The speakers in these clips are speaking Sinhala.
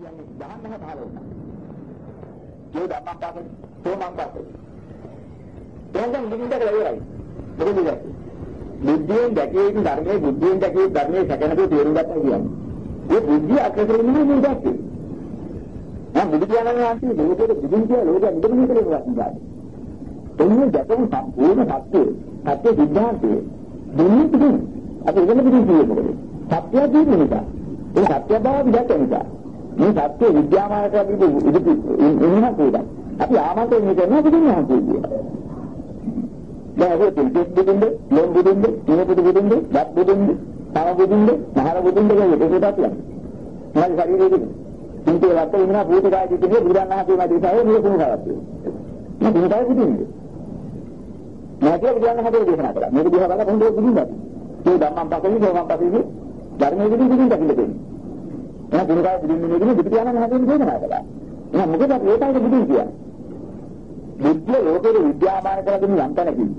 කියන්නේ දහන්නම පහල වුණා. ඒ ධම්මං පාසෙ සෝමං පාසෙ. එහෙනම් නිමින්දට වෙලයි. මොකද ඒක? බුද්ධියෙන් දැකිය යුතු ධර්මයේ බුද්ධියෙන් දැකිය යුතු ධර්මයේ සැකනකෝ තේරුම් ගන්න කියන්නේ. ඒ බුද්ධිය අක්‍රමන්නේ නෙමෙයි දැක්කේ. මම බුදු කියනවා වහන්සේ ලෝකෙට බුදුන් කියලා ලෝකෙ නිදමනය කරේ වස්තුයි. එන්නේ දැකපු සම්පූර්ණ සත්‍යය. සත්‍ය සිද්ධාන්තය. දෙන්නේ පිටින්. අපි ඉගෙන පිටින් කියනකොට. සත්‍යය කියන්නේ නිසා. ඒ සත්‍ය බව අපි දැක්ක නිසා. මේ සත්‍ය විද්‍යාමාන කරලා ඉදිරි එන්න කෝදා. අපි ආමන්ත්‍රණය කරනවා බුදුන් වහන්සේ කියලා. දැන් ඒක පිළිපෙත් බුදුන්ද, ලොම් බුදුන්ද, ඉනපුදු බුදුන්ද, දත් බුදුන්ද, තව බුදුන්ද, මහර බුදුන්ද කියලා ඒකටත් යනවා. මොකද ශරීරයේ ඉන්දිය වට ඉන්න භූතකාය දිටේ බුදුරණන් වහන්සේ මැදිසාවේ මේ කුණු කරත්. මම බුදුකාය බුදුන්ද. නැතිව බුදුරණන් හදේ දේශනා කළා. මේක දිහා බලලා කොහොමද බුදුන්ද? මේ ධම්මං පස්සේ සෝමං පස්සේ ධර්මයේ බුදුන් බුදුන් දකින්න දෙන්නේ. එහෙනම් බුදුකාය බුදුන් නෙමෙයි බුදු පියාණන් හදේ දේශනා කළා. එහෙනම් මොකද ඒකයි බුදුන් කියන්නේ. බුද්ධ ලෝකේ විද්‍යාමාන කරලා දෙන යම් තැනකින්ද.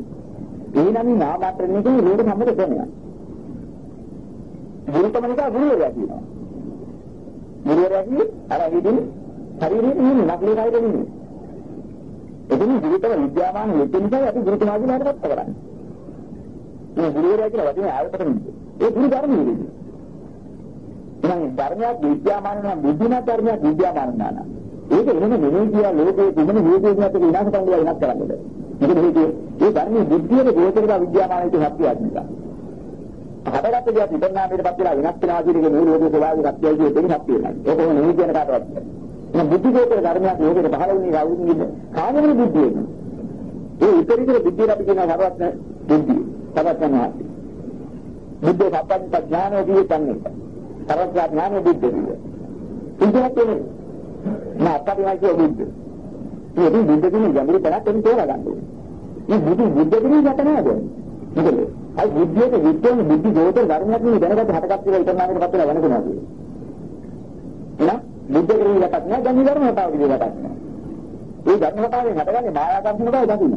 එහෙනම් මේ නාමත්‍රණය කියන්නේ ලෝක සම්මත කරනවා. ගුරුකම නිසා ගුරුවරයා කියනවා. ගුරුවරයා කියන්නේ අර විදිහ ශරීරයේ ඉන්නේ නකලේ කායද නෙමෙයි. එදින ජීවිතවල විද්‍යාමාන වෙච්ච නිසා අපි ගුරුතුමාගේ ලාටපත් කරන්නේ. මේ ගුරුවරයා කියන වචනේ ආයතන නෙමෙයි. ඒ ගුරු ධර්මයේ නෙමෙයි. එහෙනම් ධර්මයක් විද්‍යාමාන නම් බුද්ධිමත් ධර්මයක් විද්‍යාමාන නාන. ඒක එහෙම නෙමෙයි කියලා ලෝකයේ තිබෙන හේතුන් අතර විනාශ කරන්න වෙනස් කරන්නද. මොකද හේතුව ඒ ධර්මයේ බුද්ධියේ ගෝචරව විද්‍යාමානික සත්‍යයක් නිසා. හදගත්ත දෙයක් විපන්නාමයටපත් වෙලා වෙනස් වෙනවා කියන එක මේ ලෝකයේ ස්වභාවික සත්‍යයි කියන දෙයක් සත්‍ය වෙනවා. ඒක කොහොම නෙමෙයි කියන කාටවත්. එහෙනම් බුද්ධි ගෝචර ධර්මයක් ලෝකෙට පහළ වුණේ කවුරුන් ඉන්නේ? කාමයේ බුද්ධියෙන්. ඒ උත්තරීතර බුද්ධිය අපි කියන හරවත් බුද්ධිය. සබත් නැහැ. බුද්ධ සම්පන්න ඥානෝ දියේ තන්නේ. සරත් ඥානෝ බුද්ධිය. ඉතින් කියන්නේ නෑ අපරිමයි කිය බුද්ධ. ඉතින් බුද්ධ කියන ගැඹුරු තැනක් එන්න තෝරා ගන්න ඕනේ. මේ බුදු බුද්ධ කියන යට නෑද? මොකද? අයි බුද්ධියට විද්‍යාවේ බුද්ධි ගෝතර ධර්මයක් නේ දැනගත්ත හටගත් කියලා ඉතනාමකට පත් වෙලා වෙනකනවා කියන්නේ. එහෙනම් බුද්ධ කියන යටක් නෑ දැන් ධර්ම හතාව කියන යටක් නෑ. ඒ ධර්ම හතාවෙන් හටගන්නේ මායාකාරණ බව දකින්න.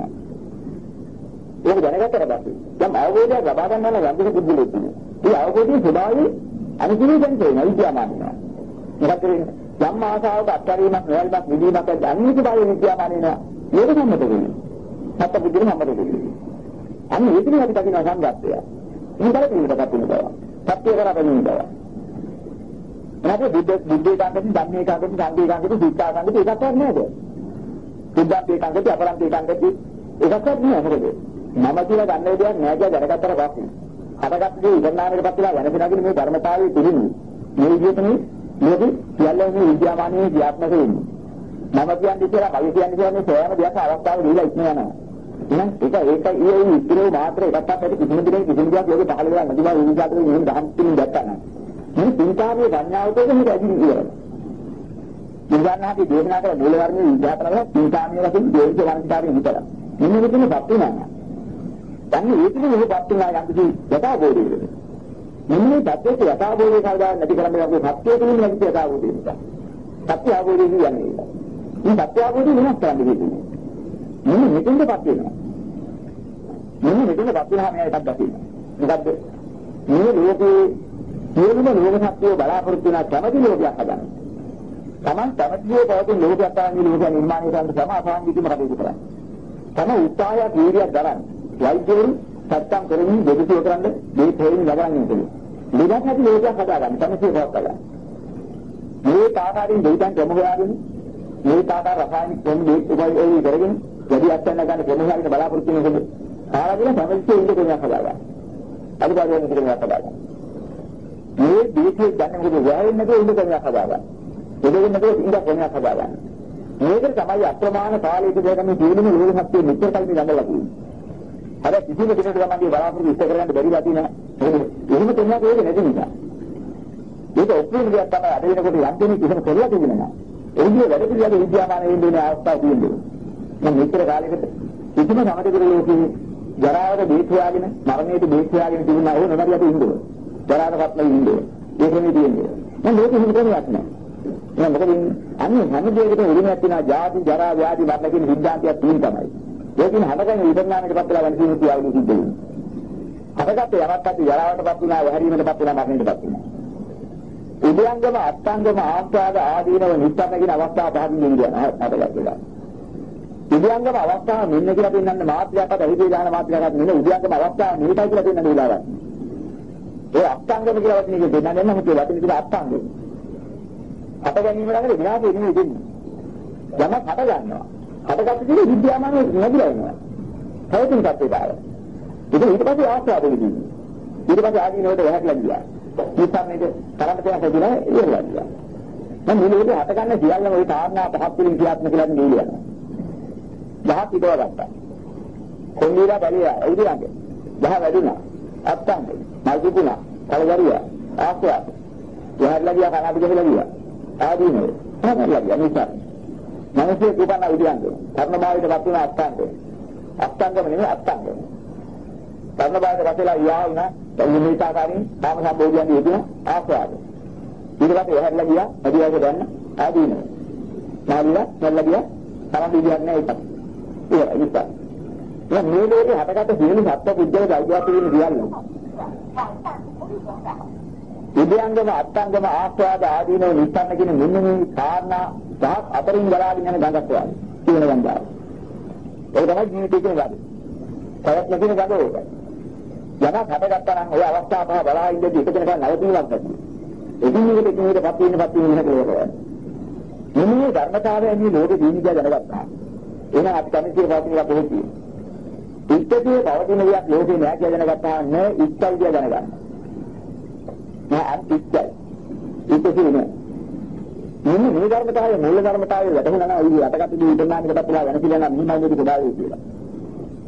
ඒක දැනගත්තට පස්සේ දැන් අවබෝධයක් ලබා ගන්න නම් යම් කිසි බුද්ධිලෙක් තියෙනවා. ඒ අවබෝධයේ ස්වභාවය අනිත්‍යයෙන් තේරෙනවා විද්‍යාමානනවා. මොකද යම් ආසාවක අත්හැරීමක් නොයල්මක් නිදීමක් අනිත් බාහිර විද්‍යාමාන වෙනවා. මේක සම්මත වෙන්නේ. සත්‍ය බුද්ධිය සම්මත වෙන්නේ. අන්න ඒකනේ අපි දකින්න සංගතය. ඉන්දර පිළිබඳව දකින්න බව. සත්‍ය කරා බැලුම් බව. එනකොට බුද්ධ බුද්ධේ කාංගති ධම්මේ කාංගති සංඝේ කාංගති සීතා කාංගති එකක්වත් නේද? බුද්ධාපේ කාංගති අපරන්තේ කාංගති එකක්වත් නෑ මොකද? මම කියලා ගන්න දෙයක් නෑ කියලා දැනගත්තට පස්සේ හදගත්තේ ඉගෙනාමයටපත් වෙලා වෙනසෙනාගෙන මේ ධර්මතාවයේ පිළිමු. මේ විදිහට මේ මේක සියල්ලම මේ විද්‍යාමානයේ ක්‍රියාත්මක වෙන්නේ. මම කියන්නේ කියලා මම කියන්නේ කියන්නේ සෑම දෙයක් අවස්ථාව දීලා ඉක්ම යනවා. එහෙනම් ඒක ඒක ඊයේ ඉතිරේ මාත්‍ර එකක් අපිට කිසිම දෙයක් කිසිම දෙයක් ලෝකේ පහළ වෙලා නැති බව විනිශ්චය කරගෙන ඉන්න දහම් තුලින් දැක්කා නම්. මේ පින්කාමයේ සංඥාවට මේක ඇදිරි කියලා. ඉන්ද්‍රනාථි දේශනා කළ මූල වර්ණයේ විද්‍යාතරල පින්කාමයේ වශයෙන් දේශ වංශාවේ විතර. මෙන්න මෙතන පත්තු නෑ. දැන් ඒකනේ මෙහෙ පත්තු නෑ යම් කිසි යථාබෝධයකට. මෙන්න මේ தත්ත්වයට යථාබෝධය කවදා නැති කරන්නේ අපි සත්‍යය තුලින් නැති යථාබෝධය නිසා. සත්‍ය අවබෝධය කියන්නේ. මේ සත්‍ය අවබෝධය වෙනස් කරන්න දෙන්නේ. මෙන්න මෙතෙන්දපත් වෙනවා. මෙන්න මෙතෙන්දපත් වෙනවා මේ එකක් දකින්න. මොකද්ද? මේ ලෝකේ සියලුම ලෝක සත්‍යය බලාපොරොත්තු වෙන කැමැති ලෝකයක් හදන්න. Taman කැමැතිව පවතින ලෝකයක් තමයි ලෝක නිර්මාණය කරන්න තම අසංගිතම කටයුතු කරන්නේ. තම උත්සාහය වීර්යයක් දරන්න. වෛද්‍යවරු සත්තම් කරමින් දෙවිසෝ කරන්න මේ තේරින් ලබන්නේ නැහැ. ලෙඩක් නැති ලෝකයක් හදාගන්න තමයි පවත් ගන්න. මේ ආකාරයෙන් දෙවියන් ක්‍රම හොයාගෙන මේ ආකාර රසායනික ක්‍රම දෙක උපයෝගී කරගෙන වැඩි අත්යන්න ගන්න ක්‍රම හොයාගෙන බලාපොරොත්තු වෙනකොට කාලාගෙන සමස්තයේ ඉන්න ක්‍රමයක් හදාගන්න. අනිවාර්යයෙන් ක්‍රමයක් හදාගන්න. මේ දීපේ ගන්න මොකද වැයෙන්නේ නැතුව ඉන්න ක්‍රමයක් හදාගන්න. එදෙන්නේ නැතුව ඉන්න ක්‍රමයක් හදාගන්න. මේක තමයි අප්‍රමාණ කාලයකදී මේ ජීවන ලෝක සත්‍ය මෙච්චර කල්පි ගන්නලා තියෙන්නේ. අර කිසිම කෙනෙකුට තමන්ගේ බලාපොරොත්තු ඉෂ්ට කරගන්න බැරි වටින එහෙම කෙනෙක් ඒක නැති නිසා. ඒක ඔක්කොම දෙයක් තමයි අද වෙනකොට යම් කෙනෙක් කිසිම කරලා තිබුණා. ඒ විදිහේ වැඩ පිළිවෙල විද්‍යාමාන වෙන්න ඉන්න අවස්ථාව තියෙනවා. මම මෙච්චර කාලයකට කිසිම සමතකර ලෝකේ ජරාවට බේත් හොයාගෙන මරණයට බේත් හොයාගෙන තිබුණා ඕන නරියට ඉන්නවා. ජරාවටපත් නැති ඉන්නවා. ඒකනේ තියෙන්නේ. මම මේක හිම කරන්නේ නැහැ. එහෙනම් මොකද අන්නේ හැම දෙයකටම උරුමයක් තියෙනවා ජාති ජරා ව්‍යාධි මරණ කියන සිද්ධාන්තයක් තියෙන තමයි. ඒකින් හදගෙන විපන්නාමයටපත් වෙලා වෙන සිද්ධ කියාවු සිද්ධ වෙනවා. හදගත්තේ යමක් ඇති ජරාවටපත් වුණා, හැරීමටපත් වුණා. මරණයටපත් වුණා. උද්‍යංගම අත්ංගම ආස්වාද ආදීනව නිස්සන්න කියන අවස්ථා පහකින් ඉන්දියන හතගත්තා. උද්‍යංගම අවස්ථාව මෙන්න කියලා පෙන්වන්න මාත්‍රයක්වත් අහිදී දාන මාත්‍රයක්වත් නෙමෙයි උද්‍යංගම අවස්ථාව මේකයි කියලා පෙන්වන්න උදාහරණ. ඒ අත්ංගම කියලා වචනේ දෙන්නන්නේ නැහැ කියලා වචනේ කියලා අත්ංගම. අත ගැනීම ළඟ විනාශය නෙමෙයි දෙන්නේ. යමක් හට ගන්නවා. හටගත්ත දේ විද්‍යාමාන නැතිලා එනවා. පැවතුම් තත්ත්වයට ආවා. ඉතින් ඊට පස්සේ ආස්වාද විදිහ. ඊට පස්සේ ආදීනවට වැහැටලා ගියා. ඉස්සරහට තරම් ප්‍රයත්න කියලා ඉවරලා ගියා. මම මුලින්ම හටගන්න සියල්ලම ওই කාරණා පහක් වලින් ක්‍රියාත්මක කරන්න ගියේ යනවා. දහස් ඉදව ගත්තා. කොන්දේලා බැලියා උදිරංග. දහ වැඩුණා. අත්තම් මල්පුණා. කලවරියා. ආස්වාද. වැහැටලා ගියා කනපි ගහලා ගියා. ආදීනව. හැමලලා ගියා මිසක්. මිනිස්සේ උපන්න උදියන්ද. කර්ණභාවයට වත් වෙන අත්තංග. අත්තංගම නෙමෙයි අත්තංගම. කර්ණභාවයට වශලා යා වුණා. නිමිතාකාරින් කාම සම්බෝධියන් යෙදුන ආස්වාද. ඊට පස්සේ එහැරලා ගියා අදියාගේ දැන්න ආදීනව. මාළිලා නැල්ලා ගියා තරම් විදියක් නැහැ ඒක. ඒක ඉතින්. දැන් මේ ලෝකේ හටගත්ත සියලු සත්ත්ව පුද්ගල දෛවයක් කියන සියල්ල. ඉදයන්ගම අත්තංගම ආස්වාද ආදීනව නිස්සන්න කියන මෙන්න මේ කාරණා දහස් අතරින් ගලාගෙන යන ගඟක් වගේ කියන ගංගාව. ඒක තමයි ජීවිතේ කියන ගඟ. තවත් නැතින ගඟ ඒක. යමක් හටගත්තා නම් ওই අවස්ථාව පහ බලා ඉඳදී එක දෙනකන් නවතිනවක් නැති. එදින් එකට එකින් එකට පත් වෙන පත් වෙන කියලා කරනවා. මෙන්න මේ ධර්මතාවය මේ ලෝකෙ දීනිකය දැනගත්තා. එහෙනම් අපි කමිටිය පවතිනලා කොහොමද? ඉත්තේ පවතින වියක් ලෝකේ නෑ කියලා දැනගත්තා නේ ඉත්තල් කියලා දැනගන්න. නෑ අන්තිත්තයි. ඉත්තේ නේ. මෙන්න මේ ධර්මතාවය මූල ධර්මතාවය වැටහුණා නම් ඔය අටකට දී ඉතනානිකට පුරා වෙන කියලා නම් මෙහිමයි මේක ගොඩාවේ කියලා.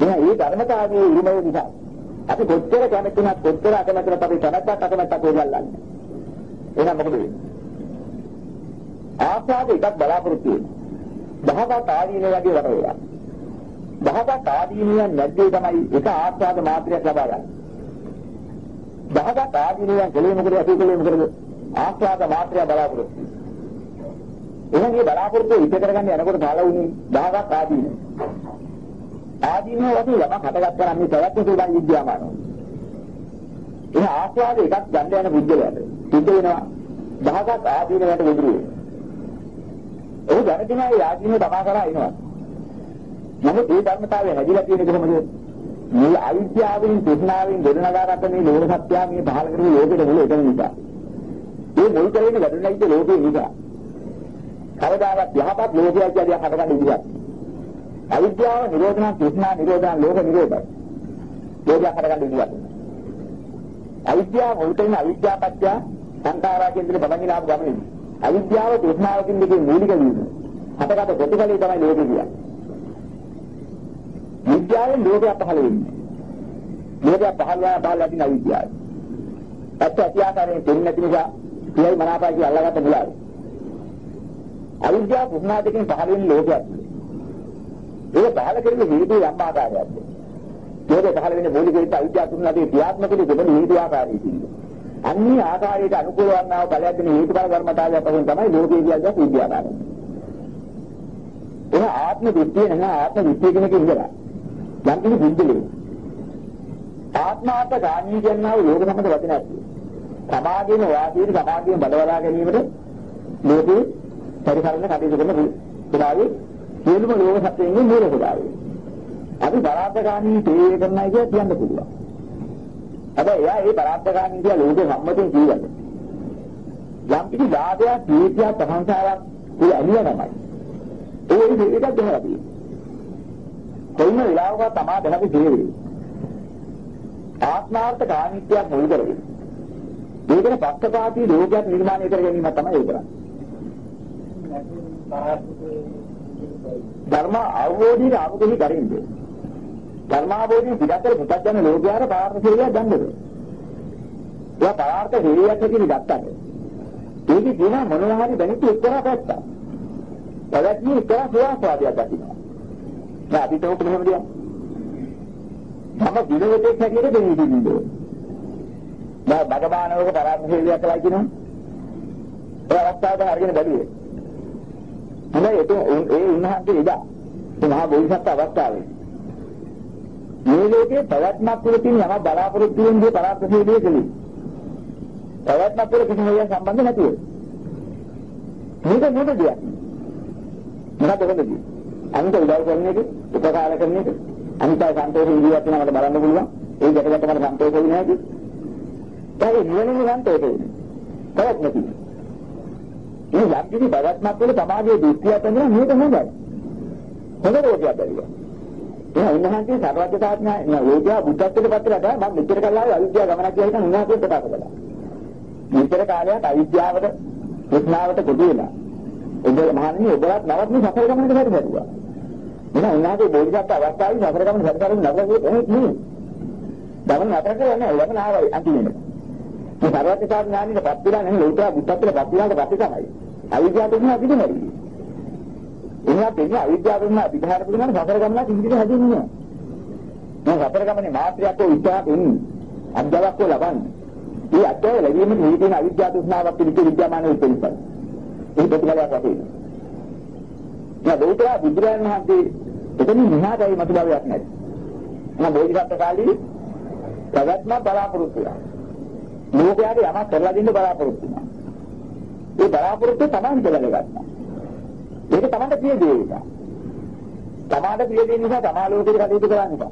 එහෙනම් මේ ධර්මතාවයේ ඉරිමය නිසා අපි කොච්චර කැමති වුණත් කොච්චර අකමැති වුණත් අපි කැමැත්තක් අකමැත්තක් හොයගල්ලන්නේ. එහෙනම් මොකද වෙන්නේ? ආසාව එකක් බලාපොරොත්තු වෙනවා. දහසක් ආදීන වගේ වර වෙලා. දහසක් ආදීනියන් නැද්දේ තමයි එක ආස්වාද මාත්‍රයක් ලබා ගන්න. දහසක් ආදීනියන් කලේ මොකද අපි කලේ මොකද ආස්වාද මාත්‍රය බලාපොරොත්තු. එහෙනම් මේ බලාපොරොත්තු ඉත කරගන්න යනකොට පහළ වුණේ දහසක් ආදීන. ආදීනව වගේ යමක් හටගත්තා නම් මේ ප්‍රවත්ත සූදාන විද්‍යාමානෝ. ඒ ආස්වාද එකක් ගන්න යන බුද්ධලයට සිද්ධ වෙනවා දහසක් ආදීනකට විදුරු වෙනවා. ඒ දැනගෙන ඒ ආදීනව තමා කරා එනවා. නමුත් ඒ ධර්මතාවය හැදිලා තියෙන්නේ කොහොමද? මේ අවිද්‍යාවෙන් තෘෂ්ණාවෙන් ගොඩනගාගත්ත මේ ලෝක සත්‍යය මේ පහල කරපු ලෝකෙට මුල එකම නිසා. මේ මුල් කරගෙන වැඩුණයිද ලෝකේ නිසා. කවදාවත් යහපත් ලෝකයක් කියලා හටගන්න ඉදිරියක්. අවිද්‍යාව නිරෝධන තෘෂ්ණා නිරෝධන ලෝක නිරෝධය. ලෝකයක් හටගන්න ඉදිරියක්. අවිද්‍යාව මුල් කරගෙන අවිද්‍යාව පත්‍ය සංකාරා කියන දේ බබන්ගෙන ආපු ගමනේ. අවිද්‍යාව තෘෂ්ණාව කියන දෙකේ මූලික වීම. හටගත ප්‍රතිඵලය තමයි ලෝකෙ කියන්නේ. විද්‍යාවෙන් ලෝකයක් පහළ වෙන්නේ. ලෝකයක් පහළ වෙනා පහළ ඇතින අවිද්‍යාවයි. ඇත්ත ඇති ආකාරයෙන් දෙන්නේ නැති නිසා කියයි මනාපයි කියලා අල්ලගත්ත මුලාවයි. අවිද්‍යාව පුණා දෙකෙන් පහළ වෙන ලෝකයක්. ඒක පහළ කරන්නේ හේතු යම් ආකාරයක්ද. ඒක පහළ වෙන්නේ මූලික හේතු අවිද්‍යාව තුනදී ක්‍රියාත්මක වෙන්නේ දෙවන හේතු ආකාරයකින්. අන්නේ ආකාරයට අනුකූල වන්නා වූ බලයක් දෙන හේතුඵල ධර්මතාවය පහෙන් තමයි ලෝකයේ කියන්නේ විද්‍යාව. එන ආත්ම දෘෂ්ටිය නැහැ ආත්ම දෘෂ්ටිය කෙනෙක් ඉඳලා. යම් කිසි බුද්ධලේ. ආත්මාර්ථ ගාමී කියනවා යෝග සම්මත වචනයක්. සමාධියන වාසීන සමාධියෙන් බඩවලා ගැනීමට ලෝකේ පරිසරණ කටයුතු කරන පුරාවේ සියලුම ලෝක සත්‍යයේ මූල පුරාවේ. අපි බලාපෑගාමී තේ කරනයි කියලා කියන්න පුළුවන්. හැබැයි එයා ඒ බලාපෑගාමී කියලා ලෝක සම්මතයෙන් කියවන්නේ. යම් කිසි ලාභයක්, කීර්තියක්, ප්‍රශංසාවක් ඒ අනිය තමයි. ඒ විදිහට දෙකක් දෙනවා තියෙන්නේ. කොයිම වෙලාවක තමා දැනපු ජීවේ. ආත්මාර්ථ කාමීත්‍යයක් මුල් කරගෙන. ඒකන පක්ෂපාතී ලෝකයක් නිර්මාණය කර ගැනීම තමයි ඒක කරන්නේ. ධර්ම අවබෝධයේ අනුකූලී කරින්ද. ධර්මාවබෝධයෙන් පිටතට පුතග්ජන ලෝකයාට පාර්ථ සිරියක් ගන්නද. එයා පාර්ථ සිරියක් කියන ගත්තට. ඒකේ තියෙන මොනවා හරි දැනිට එක්තරා පැත්තක්. පැවැත්මේ එක්තරා සුවාස්වාදයක් දකින්න. දැන් අපිට ඕක මෙහෙම දෙයක්. මම දිනවතෙක් හැටියට දෙන්නේ දින්නේ. දැන් බගබානවක පරාත්ම හේලියක් කළා කියනවා. ඒ අවස්ථාවට අරගෙන බැලුවේ. හොඳයි ඒක ඒ උන්වහන්සේ ඉදා. ඒ මහා බෝධිසත්ව අවස්ථාවේ. මේ ලෝකේ පැවැත්මක් තුළ තියෙන යම බලාපොරොත්තු වෙන දේ පරාත්ම හේලිය කලේ. පැවැත්මක් වල කිසිම හේයක් සම්බන්ධ නැතිව. මේක මොකද දෙයක්? මොකද හොඳදී? අනිත් උදව් කරන එක, උපකාර කරන එක, අනිත් අය සන්තෝෂයෙන් ජීවත් වෙනවට බලන්න පුළුවන්. ඒ ගැටගැට මට සන්තෝෂ වෙන්නේ නැති. ඒ නිවනේ සන්තෝෂ වෙන්නේ. තවත් නැති. මේ යක්කිසි පැවැත්මක් වල සමාජයේ දෘෂ්ටියක් වෙනවා මේක හොඳයි. හොඳ රෝගයක් බැරිවා. ඒ උන්වහන්සේ සර්වඥතාඥා ලෝකයා බුද්ධත්වයට පත් කරලා මම මෙච්චර කල් ආවේ අවිද්‍යාව ගමනක් කියලා හිතන උන්වහන්සේ ප්‍රකාශ කළා. මෙච්චර කාලයක් අවිද්‍යාවට කෘෂ්ණාවට කොටු වෙලා. ඔබ මහන්නේ ඔබවත් නවත් මේ සතර ගමනට හරි හැදුවා. එන උන්වහන්සේ බෝධිසත්ව අවස්ථාවේ සතර ගමන හරි කරගෙන නතර වෙන්නේ නෙමෙයි. ගමන නතර කරන්නේ ලබන ආවයි අන්තිමේට. මේ සර්වඥතාඥානිට පත් වෙලා නෙමෙයි ලෝකයා බුද්ධත්වයට පත් වෙනාට පස්සේ තමයි. අවිද්‍යාව තුන පිටමරි. එහෙනම් දෙන්නේ අවිද්‍යාව තුන පිටහර පිළිගන්න සතර ගමන කිසිදෙයක් හැදෙන්නේ නැහැ. මේ සතර ගමනේ මාත්‍රයක් හෝ විචාරයක් එන්නේ. අධ්‍යාවක් හෝ ලබන්නේ. ඒ අත්‍යය ලැබීමේ මේ තියෙන අවිද්‍යාව තෘෂ්ණාවක් පිළිච්ච විද්‍යාමාන උපරිපයි. ඒ ප්‍රතිඵලයක් වශයෙන්. යා බෞද්ධ බුදුරජාණන් වහන්සේ එතනින් මෙහාටයි මතුභාවයක් නැහැ. එහෙනම් බෝධිසත්ව කාලේ ප්‍රවත්ම බලාපොරොත්තු වෙනවා. ලෝකයාගේ යමක් කරලා දෙන්න බලාපොරොත්තු වෙනවා. ඒ බලාපොරොත්තු තමයි ඉඳලා ගන්නවා. ඒක තමයි ප්‍රිය දේ එක. තමාට ප්‍රිය දේ නිසා තමා ලෝකෙට කටයුතු කරන්නේ.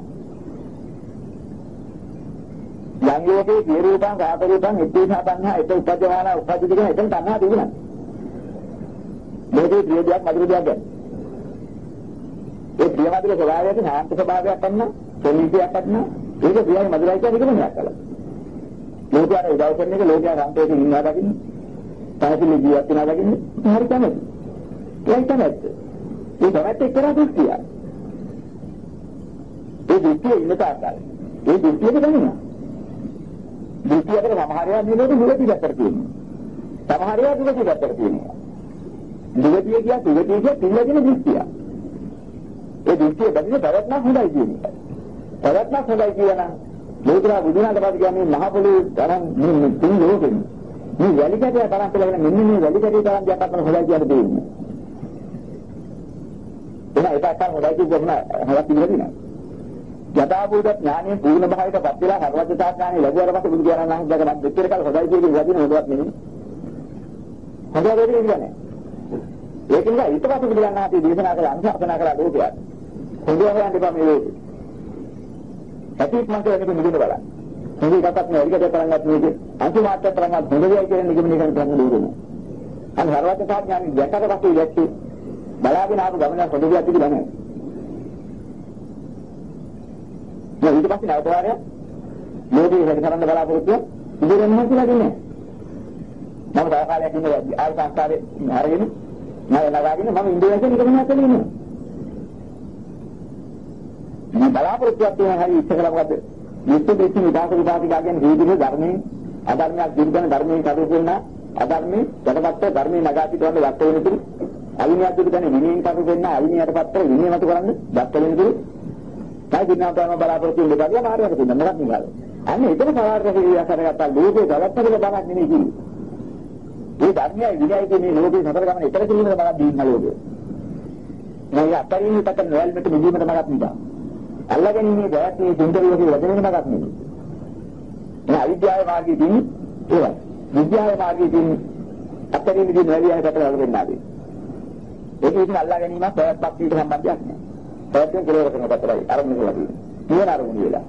යම් ලෝකේ සිය රූපං සාත රූපං ඉත්තේසා තණ්හා ඒක උපජ්ජමාන උපජ්ජිත කියන එතන තණ්හා තිබුණා. මේකේ ප්‍රිය දෙයක් මధుර දෙයක් ගන්න. ඒ ප්‍රිය මధుර ස්වභාවයට ශාන්ත ස්වභාවයක් ගන්න, ප්‍රණීතියක් ගන්න. ඒක ප්‍රියයි මధుරයි කියන එකම නෑ කළා. ලෝකයට උදව් කරන එක ලෝකයා සන්තෝෂයෙන් ඉන්නවා දකින්න. තනසිලි ජීවත් වෙනවා දකින්න. හරි තමයි. ඒක තමයි. ඒ තමයි එක්තරා දෘෂ්ටිය. ඒ දෘෂ්ටිය ඉන්න තාක්කල්. ඒ දෘෂ්ටියක දැනෙනවා. දෘෂ්ටියකට සමහර ඒවා නිරෝධ මුලදී දැක්කට තියෙනවා. සමහර ඒවා දුකදී දැක්කට තියෙනවා. දුගතිය කිය දුගතිය කිය පිළිගෙන දෘෂ්ටිය. ඒ දෘෂ්ටිය බැඳින පැවැත්ම හොඳයි කියන්නේ. පැවැත්ම හොඳයි කියනවා. ලෝතර බුදුනාට පස්සේ කියන්නේ මහ පොළොවේ තරම් මේ තුන් ලෝකෙම මේ වැලි කැටය තරම් කියලා මෙන්න මේ වැලි කැටය තරම් දෙයක් අපන්න හොඳයි කියලා දෙන්නේ. එහෙනම් ඒක අක්කා හොඳයි කියනවා හොඳක් පිළිගන්නේ යථාභූත ඥානයේ පූර්ණ භාවයට පත් වෙලා සර්වඥතා ඥානෙ ලැබුවාට පස්සේ බුදු දහම නම් දැකලා දෙච්චර කල් හොඳයි කියන වදින හොඳවත් නෙමෙයි. හොඳයි වෙන්නේ කියන්නේ. ඒක නිසා ඊට පස්සේ බුදු දහම ආදී දේශනා කළ අනුශාසනා කළ ලෝකයක්. හොඳව යන්න එපා මේ ලෝකෙ. ඇතිත් මන්ට වෙනක නිදින බලන්න. හොඳ එකක් නෑ ඒකට තරංගත් මේක අන්තිමාර්ථ තරංගත් හොඳයි කියන නිගමනය කරන තැන දුරුන. අන්න සර්වඥතා ඥානෙ දැක්කට පස්සේ දැක්කේ බලාගෙන ආපු ගමන හොඳ දෙයක් තිබුණා නෑ. ඊට පස්සේ නැවත වාරයක් ලෝකේ වැඩ කරන්න බලාපොරොත්තු ඉදිරියෙන් නැහැ කියලා දෙන්නේ. මම තව කාලයක් ඉන්නේ ආල් සංස්කාරේ අරගෙන මම නගාගෙන මම ඉන්දියාවේ නිකම්ම හතේ ඉන්නවා. මේ බලාපොරොත්තුවක් තියෙන හැටි ඉස්සෙල්ලා මොකද? නිත්‍ය දෙච්ච විදාක විදාක ගාගෙන ජීවිතේ ධර්මයේ. අධර්මයක් දිනන ධර්මයේ කටයුතු කරන අධර්මයේ යටපත් ධර්මයේ නගා පිටවන්න වත් වෙන තුරු. අවිනියක් දුක දැන විනයෙන් කටයුතු කරන අවිනියට පත්‍ර විනය මත කරන්න වත් වෙන තුරු. කයි දිනන තම බලාපොරොත්තු වෙන්න. බැරිය මාර්ගයක් තියෙනවා මොකක්ද නිකාද අන්න එතන සමහර කෙනෙක් කරගත්තා. ලෝකේ ගලත්තක බලක් නෙමෙයි කිව්වේ මේ ධර්මයයි විනයයි කියන්නේ ලෝකේ සතර ගමන ඊතර කිරීමකට බලක් දීන්න ලෝකේ. මේ අතරින් පිටක නොයල්මට නිදීමට බලක් නිදා. අල්ලගෙන ඉන්නේ දැත් මේ දුන්දරියගේ වදනෙක බලක් නෙමෙයි මේ අවිද්‍යාවේ මාර්ගයේ තියෙන්නේ ඒවයි විද්‍යාවේ මාර්ගයේ තියෙන්නේ අතරින් නිදී නොයලියන කට අල්ලගෙන ආවේ ඒක ඉතින් අල්ලා ගැනීමක් ප්‍රයත්නක් පිට සම්බන්ධයක් නෑ ප්‍රයත්න කෙලවර කරන පැත්තයි අරමුණ කරලා තියෙන්නේ. නිවන අරමුණ වෙලා.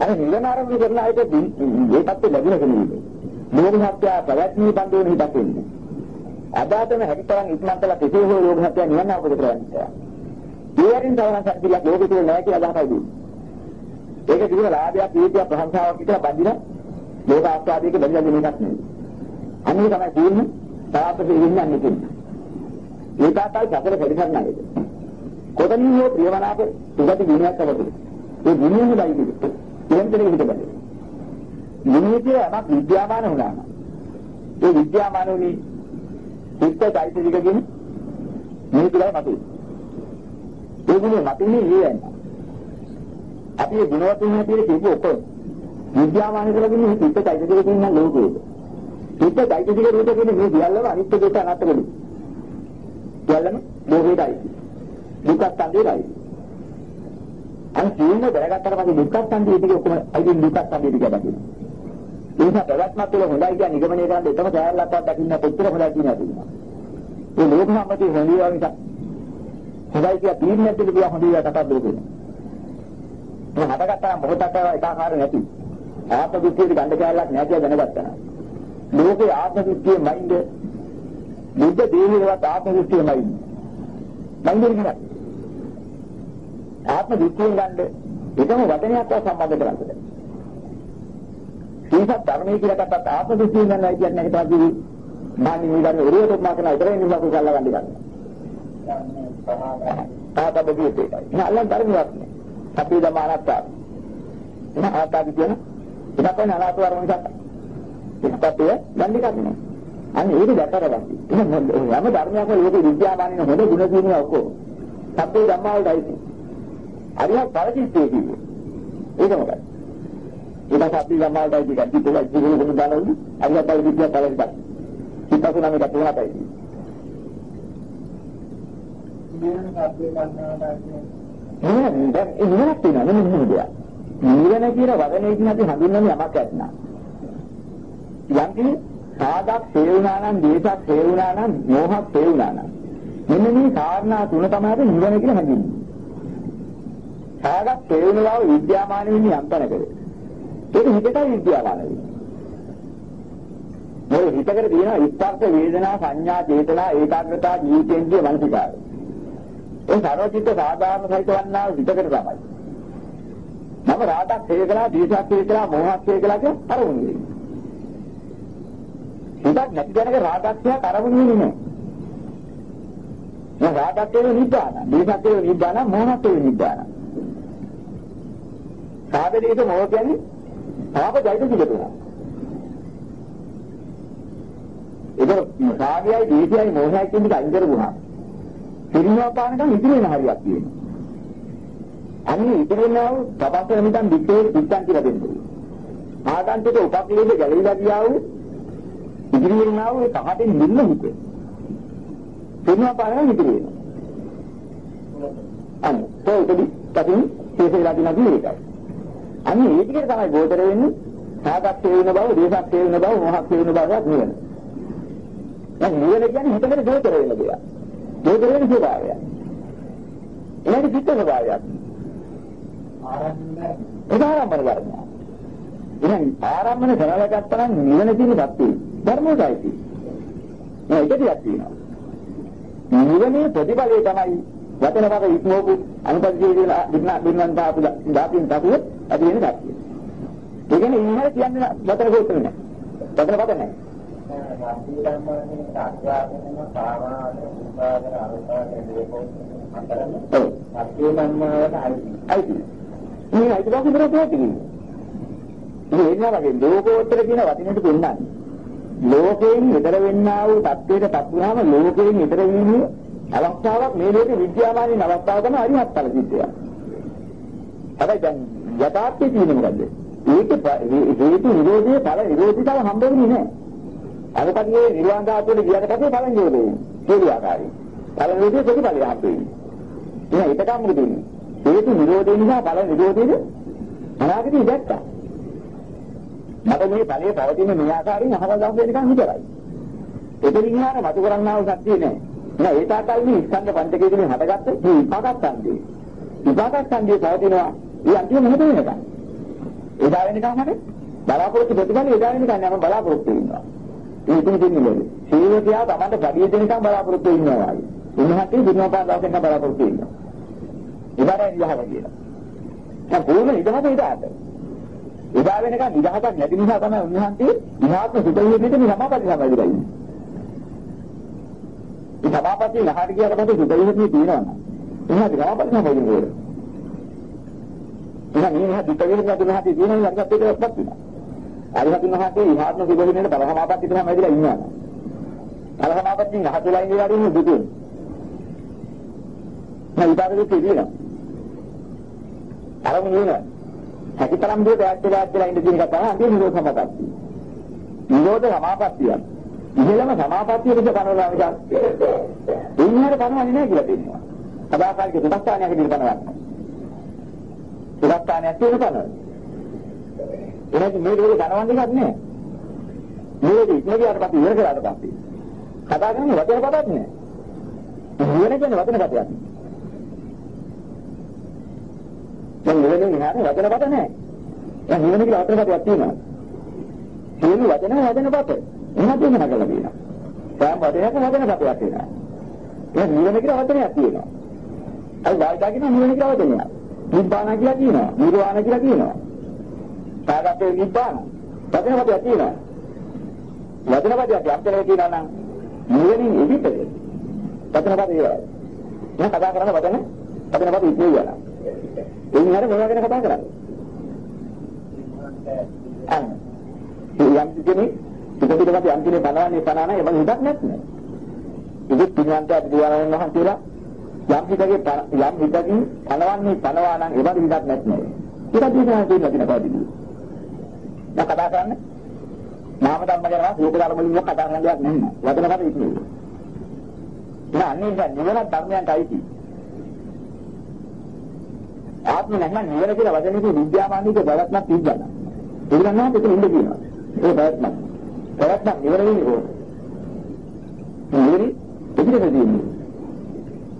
අර නිවන අරමුණ කරන අයට මේ පැත්ත ලැබෙන කෙනෙක්. ලෝක සත්‍ය ප්‍රවැත්මී බඳුන හිතක් වෙන්නේ. අදාතම හැකිතරම් ඉක්මනටලා කෙසේ හෝ ලෝක සත්‍ය නිවන අවබෝධ කරගන්නවා. ඒවරින් තවන සත්‍යයක් ලෝකෙ තුල නැහැ කියලා අදහසයි දෙන්නේ. ඒක කිසිම ලාභයක්, කීර්තියක්, ප්‍රශංසාවක් කියලා බඳින ලෝක ආස්වාදයක බැඳලා දෙන එකක් නෙවෙයි. අන්නේ තමයි කියන්නේ තාපසේ ඉන්නේ අන්නේ. ඒකටයි සතර පරිසරණයි. කොතනින් හෝ ප්‍රියමනාප සුගති ගුණයක් අවතුන. ඒ ගුණයම දයි කිව්වේ. ඉරන්තනේ හිතබල. ගුණයේ යමක් විද්‍යාමාන වුණා. ඒ විද්‍යාමාන උනේ චිත්ත চৈতසිකකින් මේ තුලයි මතුවේ. ඒගොල්ලෝ අපි මේ ඉන්නේ. අපි ගුණවතුන් හැටියට කියපු ඔක්කොම විද්‍යාමාන කරගෙන මේ පිට চৈতසික කියන ලෝකේ. පිට চৈতසික රූප කියන්නේ මේ සියල්ලම අනිත්‍ය දෙක අනාත්ම දෙක. සියල්ලම මොහේදයි. දුක්ඛ සංදේයයි. අන් සියල්ලම දැනගත්තට පස්සේ දුක්ඛ සංදේය ටික ඔක්කොම අයිති දුක්ඛ සංදේය ටික බදින. ඒක ප්‍රවත්ම තුළ හොඳයි කියන නිගමනය කරන්නේ එතම සෑහලක්වත් දකින්න පොත්තර හොඳයි කියන එක. ඒ ලෝක සම්මතිය හොඳියා නිසා හොඳයි කියලා තීරණයක් දෙන්න පුළුවන් හොඳයි කතා ලෝකෙ. මේ හදගත්තා මොහොතක් ඒකාකාර නැති. ආත්ම දෘෂ්ටියේ ගණ්ඩ කැලලක් නැහැ කියලා දැනගත්තා. ලෝකේ ආත්ම දෘෂ්ටියේ මයින්ඩ් බුද්ධ දේහේවත් ආත්ම දෘෂ්ටියේ මයින්ඩ්. මයින්ඩ් කියන්නේ ආත්ම දෘෂ්ටියෙන් ගන්න එකම වචනයක්වත් සම්බන්ධ කරන්නේ. ඒකත් ධර්මයේ කියලා ගත්තත් ආත්ම දෘෂ්ටියෙන් ගන්නයි කියන්නේ හිතා කිවි. මානි නිගන්නේ ඔරියටත් මාකන ඉතරේ නිවාස කරලා ගන්න ගන්න. තාත බබියට ඒකයි. නෑ ධර්මයක් නේ. අපි දමානත්තා. එන ආතාවි කියන එකක් වෙන අනාථ වර්ම නිසා ඉස්පතේ ගන්න ගන්න. අන්න ඒක දැකරවත්. එහෙනම් යම ධර්මයක් ලෝකේ විද්‍යාමානින හොඳ ගුණ කියනවා ඔක්කොම. සබ්බේ ධම්මාවලයි. අරියක් පරිචිත්තේ කිව්වේ. ඒක මොකක්ද? ඒක සබ්බේ ධම්මාවලයි කියන කිව්වා ජීවන ගුණ දානවලු. අරියක් පරිචිත්තය පරිචිත්තය. හිතසු නම් එක තුනයි. නෑ දැන් ඒ නිවනක් තියෙනවා නෙමෙයි නිවනක්. නිවන කියන වදනේකින් අපි හඳුන්වන්නේ යමක් ඇත්නම්. යම්කිසි සාදක් හේවුණා නම්, දේශක් හේවුණා නම්, මෝහක් හේවුණා නම්. මෙන්න මේ කාරණා තුන තමයි නිවන කියලා හැඳින්වෙන්නේ. සාදක් හේවුණා විද්‍යාමාන වෙන්නේ යම් තැනකද. ඒක හිතටයි විද්‍යාමාන වෙන්නේ. මොකද හිතකට තියෙන ස්පර්ශ වේදනා සංඥා චේතනා ඒකාග්‍රතාව ජීවිතේන්ද්‍රිය මනසිකාරය. ඒ සරෝචිත සාධාරණ සහිත වන්නා හිතකට තමයි. මම රාගක් හේකලා, දීසක් හේකලා, මොහක් හේකලා කියන අරමුණු වෙන්නේ. හිතක් නැති දැනක රාගක් තියා කරමුණු වෙන්නේ නැහැ. දැන් රාගක් කියන නිබ්බාන, දීසක් කියන නිබ්බාන, මොහක් කියන නිබ්බාන. සාධනීය මොහ කියන්නේ පාප ජයිත පිළිතුරක්. ඒක රාගයයි, දීසයයි, මොහයයි කියන එක අයින් කරගුණා. පිරිනව පානකම් ඉතිරි වෙන හරියක් තියෙනවා. අන්නේ ඉතිරි වෙනව තපස්ස නිකන් විකේ පිටන් කියලා දෙන්නේ. ආගන්තුක උපක්ලේශ ගැලවිලා ගියා වූ ඉතිරි වෙනවා ඒ පහටින් නිල්ල හිත. පිරිනව පානකම් ඉතිරි වෙනවා. අනේ තෝකදී තකින් තේසෙලා දිනා මේකයි. අන්නේ ඒ ටිකට තමයි ගෝචර වෙන්නේ සාගත වෙන බව, දේශක් වෙන බව, මොහක් වෙන බවක් නෙවෙයි. දැන් නිවන කියන්නේ හිතකට ගෝචර වෙන දෙයක්. ඒක වෙන ස්වභාවය. ඒක චිත්ත ස්වභාවයක්. ඒක ආරම්භන ධර්මය. එහෙනම් ආරම්භන කරලා ගත්තා නම් නිවන කියන தත්ති ධර්මෝදයිති. මේ ඒක ටිකක් තියෙනවා. නිවනේ ප්‍රතිඵලය තමයි පද ඉක්මවපු කියලා දින්න දින්නන් තාපු දාපින් තාපු ඇති වෙන දක්තිය. ඒ කියන්නේ ඉන්නහර කියන්නේ වචන ගෝත්‍ර නෑ. වචන පද නෑ. අන්තිමට අධ්‍යාපනය සාමාන්‍ය උපාදන අවස්ථාවේ දීපෝ අතරම අධ්‍යාපනයට අයිති. මේ අයිති වාසිය ප්‍රශ්නයක් තියෙනවා. මේ එන්නා වගේ ලෝකෝත්තර කියන වචනෙට දුන්නා. ලෝකයෙන් ඈතර වෙන්නා වූ தත්වයට පත් වුණාම ලෝකයෙන් ඈතර වීමේ අවස්ථාවක් මේ ලෝකේ විද්‍යාමානින් අවස්ථාව තමයි අරිහත් ඵල සිද්ධිය. හැබැයි දැන් යථාර්ථයේ තියෙන්නේ මොකද්ද? ඒක හේතු නිරෝධයේ ඵල නිරෝධිතාව හම්බ වෙන්නේ නැහැ. අනුකම්පියේ නිර්වාණ ධාතුවේ ගියාට පස්සේ ඵල නිරෝධය වෙනවා. ඒ ආකාරයි. ඵල නිරෝධයේ ප්‍රතිඵලය හම්බෙන්නේ. එහෙනම් ඒකම මොකද වෙන්නේ? හේතු නිරෝධය නිසා ඵල නිරෝධයද අනාගතේ දැක්කා. මට මේ ඵලයේ පවතින මේ ආකාරයෙන් අහවල් දවසේ නිකන් විතරයි. ඒක විඥාන මතු කරන්නා වූ සත්‍ය නෑ. නෑ ඒ තාකල් මේ ස්කන්ධ පංචකයේ තුලින් හටගත්ත මේ විපාකස්කන්ධය. විපාකස්කන්ධය පවතිනවා. ඒ අන්තිම මොහොත වෙනකන්. එදා වෙනකන් හරි බලාපොරොත්තු ප්‍රතිඵල එදා වෙනකන් යම බලාපොරොත්තු වෙනවා. ඒක දෙන්නේ නේද? සීලතියා තමන්ට වැඩි දෙනකම් බලාපොරොත්තු ඉන්නවා වගේ. උන්වහන්සේ දිනවපා දවසෙන් බලාපොරොත්තු ඉන්නවා. ඉබරෙන් යහව කියලා. දැන් කොහොමද ඉදහත ඉදාත? ඉදා වෙනකම් ඉදහතක් නැති නිසා තමයි උන්වහන්සේ විහාත්ම සුතවියෙන්නේ මේ සමාපatti සමාදිලා ඉන්නේ. මේ සමාපatti නහට කියන කොට සුතවියෙන්නේ තියෙනවා නේද? එහෙනම් සමාපatti සමාදින්නේ. එහෙනම් මේ නහට සුතවියෙන්නේ නැති තියෙනවා නම් අපිට ඒකපත් වෙනවා. අරිහතුන් වහන්සේ විහාත්ම සිදුවෙන්නේ බලසමාපatti තමයි ඇවිදලා ඉන්නවා. බලසමාපත්තියෙන් අහතුලා ඉඳලා ඉන්නේ දුතුන්. මම ඉතාලෙදි කියනවා. අරම නෙවෙයි. හැකිතරම් දුරට ඈත් වෙලා ඈත් වෙලා ඉන්න කියන එක තමයි අන්තිම නිරෝධ සමාපත්තිය. නිරෝධ සමාපත්තිය. ඉහළම සමාපත්තිය විදිහට කරනවා විතර. ඉන්නහට කරන්නේ නැහැ කියලා තියෙනවා. සදාකාලික සුදස්ථානයක නිර්පණයක්. සුදස්ථානයක් තියෙනවා. එහෙනම් මේ දේ ගණවන්න එකක් නෑ. නිවැරදි ඉක්ම ගියාට පස්සේ ඉවර කරාට පස්සේ කතා කරන්නේ වචන පදයක් නෑ. නිවන කියන්නේ වචන පදයක්. දැන් නිවනේ නෑ වචන පද නෑ. දැන් නිවන කියලා වචන පදයක් තියෙනවා. සියලු වචන වචන පද. එහෙම දෙන්න කරලා තියෙනවා. සෑම වචනයක වචන පදයක් තියෙනවා. ඒ නිවන කියලා වචනයක් තියෙනවා. අයි වායිදා කියන නිවන කියලා වචනයක්. නිබ්බාන කියලා කියනවා. නිර්වාණ කියලා කියනවා. සාගතේ නිබ්බාන. වචන පදයක් තියෙනවා. වචන පදයක් යම්තරේ කියනවා නම් නිවනින් ඉදිරියට වචන පද ඉවරයි. මම කතා කරන වචන වචන පද ඉක්මී යනවා. එයින් හරිය මොනවා ගැන කතා කරන්නේ? අන්න. යම් කෙනෙක් පිටිපිටපත් යම් කෙනෙක් බලන්නේ පනාන ඒ බඳ හිතක් නැත්නේ. ඉතින් පින්වන්ත අධිවාරයන් වහන්සේලා යම් හිතකේ යම් හිතකින් පනවන්නේ පනවා නම් ඒ බඳ හිතක් නැත්නේ. ඒක දිහා දෙන්න දින පාදිලි. දැන් කතා කරන්නේ නාම ධර්ම ගැන රූප ධර්ම වලින් කතා කරන්න දෙයක් නැහැ. වචන පද ඉන්නේ. නෑ අන්නේ දැන් නිවන ධර්මයන්ට අයිති. ආත්ම නැත්නම් නිවන කියලා වචනේදී විද්‍යාමානික බලත්මක් තිබ්බනම්. ඒගොල්ලන් නම් ඒක ඉන්න කියනවා. ඒ බලත්මක්. බලත්මක් නිවන වෙන්නේ කොහොමද? නිවන ඉදිරියට තියෙන්නේ.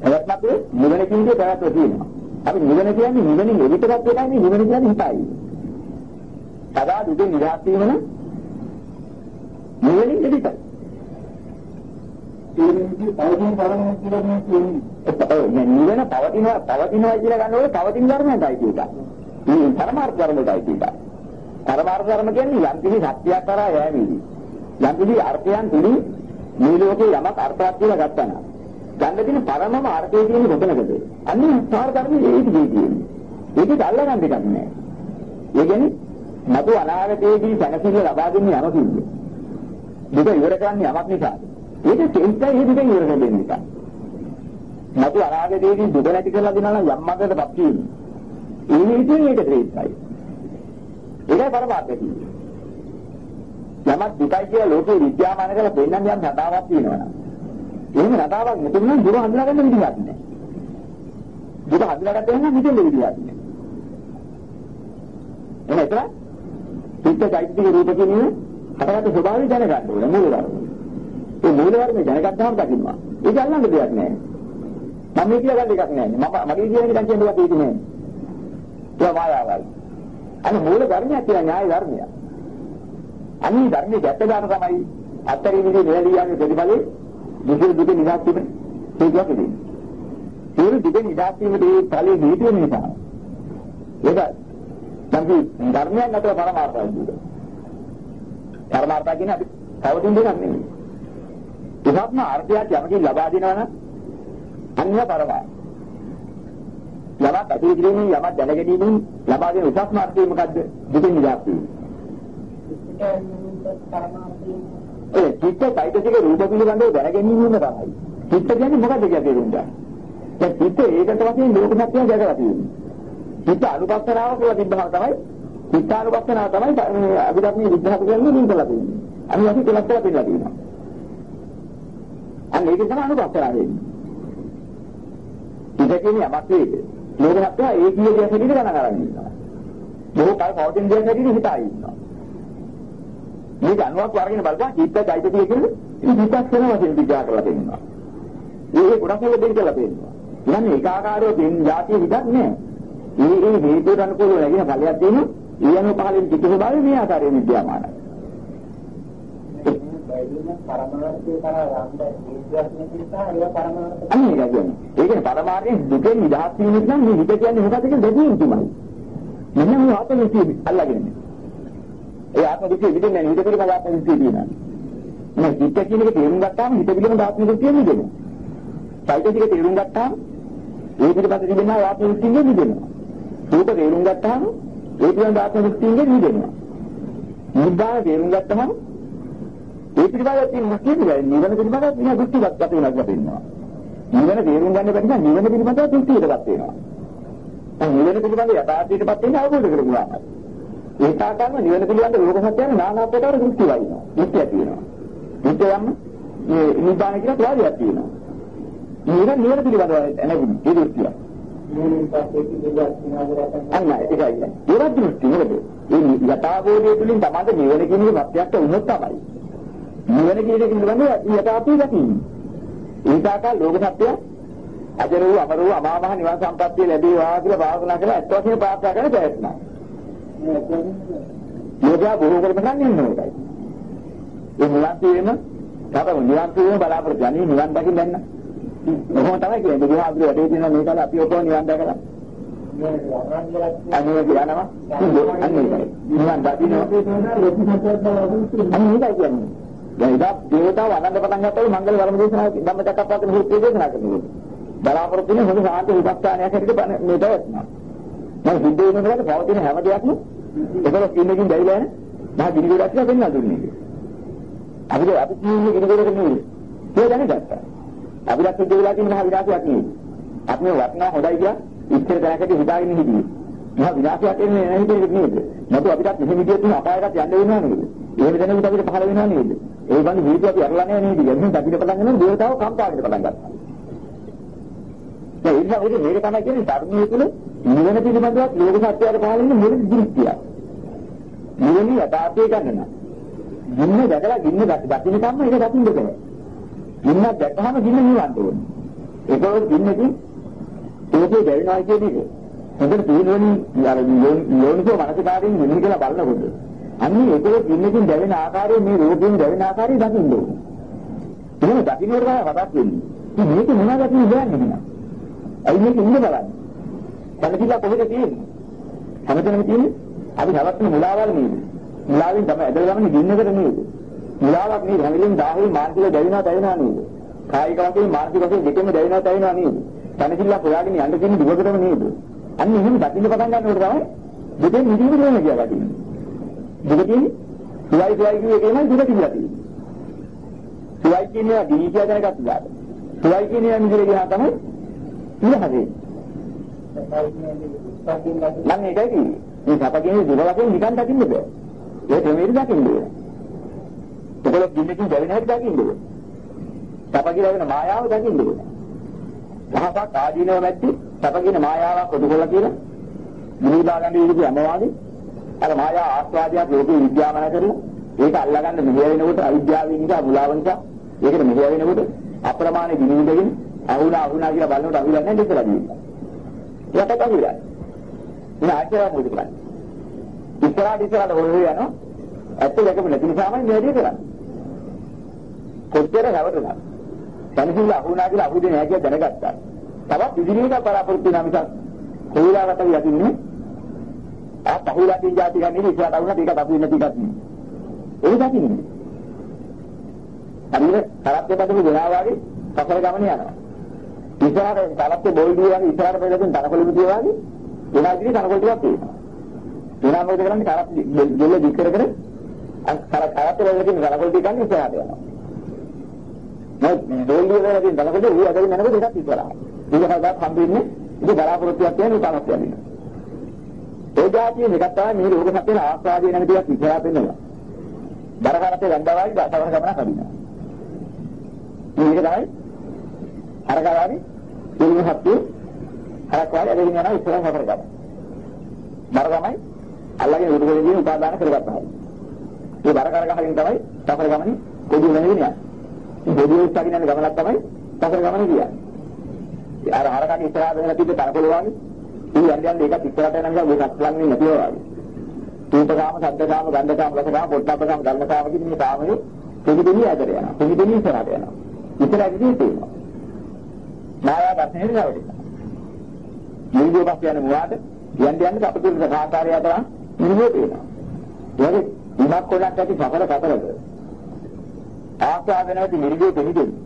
බලත්මක් නිවන කියන්නේ බලත්ම තියෙනවා. අපි නිවන කියන්නේ නිවනින් එවිටවත් එකයි නිවන කියන්නේ හිතයි. සදා දුක නිරාශ වීම නම් නිවනින් එවිටයි. ඒ විදිහට පවතින බලන්න කියලා මේ කියන්නේ. ඔව් මේ නිවන පවතිනවා පවතිනවා කියලා ගන්නකොට පවතින ධර්මයටයි කියනවා. මේ පරමාර්ථ ධර්මයටයි කියනවා. පරමාර්ථ ධර්ම කියන්නේ යම් කිසි සත්‍යයක් කරා යෑමේදී. යම් කිසි අර්ථයන් තුලින් මේ ලෝකේ යමක් අර්ථයක් කියලා ගත්තා නම් ගන්න තියෙන පරමම අර්ථය කියන්නේ කොතනකද? අන්නේ සාර ධර්මයේ ඒකදී කියන්නේ. ඒකත් අල්ලගන්න දෙයක් නෑ. ඒ කියන්නේ මතු අනාගතයේදී සැනසෙල්ල ලබා දෙන්නේ යමකින්ද? දුක ඉවර කරන්නේ යමක් නිසාද? ඒක තේිටයි ඒ දුක ඉවර කරන්නේ නිසා. මතු අනාගතයේදී දුක නැති කරලා දෙනවා නම් යම් මඟකටපත් වීම. ඒ විදිහින් ඒක තේිටයි. ඒකයි පරමාර්ථය කියන්නේ. යමක් දුකයි කියලා ලෝකේ විද්‍යාමාන කරලා පෙන්නන්න යම් සතාවක් තියෙනවා. එහෙම රටාවක් මෙතන නම් දුර හඳුනාගන්න විදිහක් නැහැ. දුක හඳුනාගත්තේ නම් මෙතන විදිහක් නැහැ. එහෙනම් ඒතර චිත්ත চৈতසික රූප කියන්නේ හටගත් ස්වභාවය දැනගන්න ඕනේ මූල ධර්ම. ඒ මූල ධර්ම දැනගත්තාම දකින්නවා. ඒක අල්ලන්න දෙයක් නැහැ. මම මේ කියලා ගන්න එකක් නැහැ. මම මගේ කියන එක දැන් කියන දෙයක් ඒක නෑ. ඒක මායාවයි. අනේ මූල ධර්මයක් කියලා න්‍යාය ධර්මයක්. අනිත් ධර්මයේ ගැට දාන තමයි අත්තරින් විදිහේ මෙලියාගේ ප්‍රතිඵලේ දුක දුක නිදාස් වීම හේතුවක් දෙන්නේ. ඒ දුක නිදාස් වීමේ ඵලයේ හේතුව නිසා. ඒක තමයි ධර්මයක් නැතර පරමාර්ථය කියන්නේ. පරමාර්ථය කියන්නේ අපි පවතින දෙයක් නෙමෙයි. ඒකත්ම අර්ථයක් යමකින් ලබා දෙනවා නම් අන්‍ය පරමාර්ථය. යමක් අතුරු කිරීමෙන් යමක් දැනගැනීමෙන් ලබා දෙන උසස්ම අර්ථය මොකද්ද? දුකින් නිදාස් වීම. ඒ චිත්ත চৈতසික රූප පිළිබඳව දැනගැනීමම තමයි. චිත්ත කියන්නේ මොකද්ද කියලා තේරුම් ගන්න. දැන් චිත්ත ඒකට වශයෙන් ලෝක සත්‍යය දැකලා තියෙන්නේ. හිත අනුපස්සනාව කියලා තිබ්බහම තමයි හිත අනුපස්සනාව තමයි මේ අභිධර්මයේ විග්‍රහ කරන්නේ නින්දලා තියෙන්නේ. අනිත් අපි කියලා තේරුම් ගන්නවා. අන්න ඒක තමයි අනුපස්සනාව වෙන්නේ. හිත කියන්නේ යමක් වේද. ලෝකහත්ය ඒ කියේ දෙයක් හැටියට ගණන් අරන් ඉන්නවා. බොහෝ කල් පවතින දෙයක් හැටියට හිතයි ඉන්නවා. මේක අනුවක් වර්ගින බලපන් හිතයි දෙයිද කියන්නේ හිතක් වෙන වශයෙන් විග්‍රහ කරලා තියෙනවා. ඒක ගොඩක් වෙලා දෙන්න කියලා තියෙනවා. කියන්නේ ඒකාකාරව තියෙන જાතිය හිතක් නෑ. මේ ඒ හේතුවට අනුකූලව ලැබෙන ඵලයක් තියෙනවා. ඒ අනුව පහළින් චිත්ත ස්වභාවය මේ ආකාරයෙන් විද්‍යාමානයි. පරමාර්ථය කරා යන්න විද්‍යාත්මක නිසා ඒක පරමාර්ථය. අනිත් එක කියන්නේ. ඒ කියන්නේ පරමාර්ථයෙන් දුකෙන් නිදහස් වීම නම් මේ හිත කියන්නේ මොකක්ද කියලා දෙවියන් තුමයි. මෙන්න මේ ආත්ම විශ්ීවි අල්ලගෙන. ඒ ආත්ම විශ්ීවි විදිහේ නේද හිත පිළිබඳ ආත්ම විශ්ීවි කියනවා. මේ හිත කියන එක තේරුම් ගත්තාම හිත පිළිබඳ ආත්ම විශ්ීවි නිදෙනවා. චෛතසික තේරුම් ගත්තාම ඒ පිළිබඳ තිබෙන ආත්ම විශ්ීවි නිදෙනවා. රූප තේරුම් ගත්තාම ඒ පිළිබඳ ආත්ම විශ්ීවි නිදෙනවා. නිබ්බාන තේරුම් ගත්තාම ඒ පිළිබඳව තියෙන මුස්ලිම් නිවන පිළිබඳව තියෙන දෘෂ්ටිගත වෙනස් වෙනවා. නිවන තේරුම් ගන්න බැරි නම් නිවන පිළිබඳව දෘෂ්ටියටපත් වෙනවා. දැන් නිවන පිළිබඳව යථාර්ථයටපත් වෙන්න අවබෝධ කරගන්නවා. ඒ තාකම නිවන පිළිබඳ ලෝක සත්‍යයන් নানা ආකාර දෘෂ්ටි වයින්නවා. දෘෂ්ටිය තියෙනවා. දෘෂ්ටියම මේ නිබ්බාන කියලා ප්‍රවාදයක් තියෙනවා. නිවන නිවන පිළිබඳව නැගුණ ඒ දෘෂ්ටිය. අන්න ඒකයි. ඒක දෘෂ්ටි නෙවෙයි. ඒ යථාබෝධය තුළින් තමයි නිවන කියන එක ප්‍රත්‍යක්ෂ වුණොත් තමයි. නිවන කියන එක පිළිබඳව යථාර්ථය දකින්න. ඒකාකාර ලෝක සත්‍ය අජරෝ අමරෝ අමාමහ නිවන් සම්පත්තිය ලැබේවා කියලා භාවනා කරලා අත් වශයෙන් ප්‍රාර්ථනා කරන ප්‍රයත්න. යෝගා බොහෝ කරපන් ඉන්න ඕකයි. ඒ නිවන් තේම තව නිවන් තේම බලාපොරොත්තු යන්නේ නිවන් දකින්න දැන්න. කොහොම තමයි කියන්නේ. බුදුහාමුදුරුවෝ වැඩේ තියෙන මේ කාලේ අපි ඔක්කොම නිවන් දැකලා. අනේ කියනවා අනේ නිවන් දකින්න. අනේ මේකයි කියන්නේ. දැන් ඉතින් දේවතාව අනන්ත පටන් ගත්තොත් මංගල ධර්ම දේශනා ධම්මචක්කප්පවත්තන සූත්‍රය දේශනා කරනවා. බලාපොරොත්තු වෙන හොඳ සාන්ත විපස්සනායක් හැටියට මේ දවස්නා මම සිද්ධ වෙනකොට පවතින හැම දෙයක්ම ඒකල කින්නකින් බැරිලා නෑ මම ගිනි ගොඩක් කියලා පෙන්වා දුන්නේ. අපිට අපි කියන්නේ ගිනි ගොඩක නෙවෙයි. ඒක දැනගත්තා. අපිට සිද්ධ වෙලා තියෙන මහා විනාශයක් නෙවෙයි. අපි වටනවා හොඳයි කියලා ඉච්ඡර දැනකට හිතාගෙන හිටියේ. මහා විනාශයක් එන්නේ නැහැ හිතේ නේද? නැතු අපිටත් මෙහෙම විදියට තුන අපායකට යන්න වෙනවා නේද? එහෙම දැනෙන්න අපිට පහළ වෙනවා නේද? ඒ වගේ හේතු අපි අරලා නැහැ නේද එහෙනම් අපිට පටන් ගන්න දේවතාව කම්පාවකට පටන් ගත්තා. ඒ නිසා ඔය මේක තමයි කියන්නේ ධර්මයේ තුල නිවන පිළිබඳව ලෝක සත්‍යයට පහළ වෙන මුල් දෘෂ්ටිය. නිවන යථාර්ථය ගන්න. ගින්න දැකලා ගින්න දකින්න කම්ම ඒක දකින්න බෑ. ගින්න දැකහම ගින්න නිවන්න ඕනේ. ඒකෝ ගින්නකින් ඒකේ දැනෙනවා කියන එක. හොඳට තීනුවනි අර යෝනිසෝ මනසකාරයෙන් මෙන්න කියලා බලනකොට අන්නේ ඒකේ ගින්නකින් දැවෙන ආකාරය මේ රූපයෙන් දැවෙන ආකාරය දකින්න ඕනේ. එහෙම දකින්නකොට තමයි කතාවක් වෙන්නේ. ඉතින් මේක මොනවද කියන්නේ නෑ. ඇයි මේක ඉන්න බලන්න. දැනගිලා කොහෙද තියෙන්නේ? හැමතැනම තියෙන්නේ අපි නවත්තන මුලාවල් නේද? මුලාවෙන් තමයි ඇදලා ගමන්නේ ගින්නකට නේද? මුලාවක් නේද? හැමලෙන් 10 මානසික දැවෙනවා දැවෙනවා නේද? කායික වශයෙන් මානසික වශයෙන් දෙකම දැවෙනවා දැවෙනවා නේද? දැනගිලා හොයාගෙන යන්න තියෙන දුකකටම නේද? අන්න එහෙම දකින්න පටන් ගන්නකොට තමයි දෙකෙන් නිදීම දෙන්න කියලා තියෙන්නේ. දෙකකින් සුවයි සුවයි කියන එකේමයි දුක කියලා තියෙන්නේ. සුවයි කියන්නේ දීකියා දැනගත්තා. සුවයි කියන්නේ නිදිර ගියා තමයි ඉහහදේ. මම ඒකයි කිව්වේ. මේ සපගෙන දුර වශයෙන් නිකන් දකින්න බෑ. ඒ ප්‍රමේය දකින්න ඕන. ඒකල දින්නකින් දැවෙන හැටි දකින්න ඕන. සපගිරගෙන මායාව දකින්න ඕන. දහසක් ආදීනව නැති සපගෙන මායාවක් ඔදුකොල්ල කියලා නිවිලා ගන්න ඉන්නේ අමවාදී අර මායා ආස්වාදයක් ලෝකේ විද්‍යාමන කරලා ඒක අල්ලගන්න මෙහෙය වෙනකොට අවිද්‍යාවෙන් නිසා මුලාව නිසා ඒකට මෙහෙය වෙනකොට අප්‍රමාණ විනිවිදගෙන අහුණා අහුණා කියලා බලනකොට අහුලන්නේ නැහැ ඉස්සරහ දින්නේ. ඒකට අහුලන්නේ. ඉතින් ආචාර්ය මොකද කරන්නේ? ඉස්සරහට ඉස්සරහට හොරේ යනවා. ඇත්ත දැකපු නැති නිසාමයි මේ වැඩේ කරන්නේ. කොච්චර හැවටුණා. තනිසිල අහුණා කියලා අහුදේ නැහැ කියලා දැනගත්තා. තවත් ඉදිරියට බලාපොරොත්තු වෙනා මිසක් කොහොලාකට යටින්නේ ආ පහුලා තිය જાති ගන්නේ ඉස්සරහට අහුණා ටිකක් අහු වෙන ටිකක් නේ. ඒ දකින්නේ. හරියට කරත්තේ බඳපු දෙනා වගේ සසර ගමන යනවා. ඉස්සරහට තලත්තේ බෝල් දිය වගේ ඉස්සරහට පෙරදින් තනකොළ මුතිය වගේ එනවා ඉතින් තනකොළ ටිකක් තියෙනවා. එනවා මොකද කරන්නේ කරත් දෙල්ල දික් කර කර අර කරත්තේ වලකින් තනකොළ ටික ගන්න ඉස්සරහට යනවා. මේ බෝල් දිය වලකින් තනකොළ ඌ අදින් යනකොට එකක් ඉස්සරහට. ඊගහකට හම්බෙන්නේ ඉතින් බලාපොරොත්තුවක් තියෙන උතාවක් යන්නේ. ඒ જાතිය එකක් තමයි මේ රෝග සත්‍යන ආස්වාදයේ නැති ටිකක් ඉස්සරහට එනවා. බරකරත්තේ ගන්නවා වගේ සමහර ගමනක් අදිනවා. මේක තමයි අරගාවාදී පිළිම හත්තු හරක් වාගේ ඇදගෙන යනවා ඉස්සරහ සතර ගම. බර තමයි අල්ලගෙන උඩුගෙදී උපාදාන කරගත්තා. මේ බර කර ගහකින් තමයි සතර ගමනේ කොඩිය වෙනගෙන යන්නේ. මේ කොඩිය උස්සගෙන යන ගමනක් තමයි සතර ගමනේ කියන්නේ. අර හරකට ඉස්සරහ වෙන තිබ්බ තරකොළ වගේ ඉතින් යන්න යන්න ඒක ඉස්සරහට යන නිසා මේකත් ලඟින් නැතිව වගේ. රූපකාම, ශබ්දකාම, ගන්ධකාම, රසකාම, පොට්ටබ්බකාම, ධර්මකාම කියන මේ කාමයේ පිළිදෙණිය ඇදලා යනවා. පිළිදෙණිය ඉස්සරහට යනවා. ඉස්සරහදී තියෙනවා. මායා දර්ශනයේ නවතිනවා. නිවිදෝ පස්ස යන මුවාට යන්න යන්න අපිට සාකාරය අතර නිවිදෝ තියෙනවා. ඒකේ ඉමක් කොටක් ඇති සතර සතරද. ආස්වාද නැති නිවිදෝ දෙහිදෙන්නේ.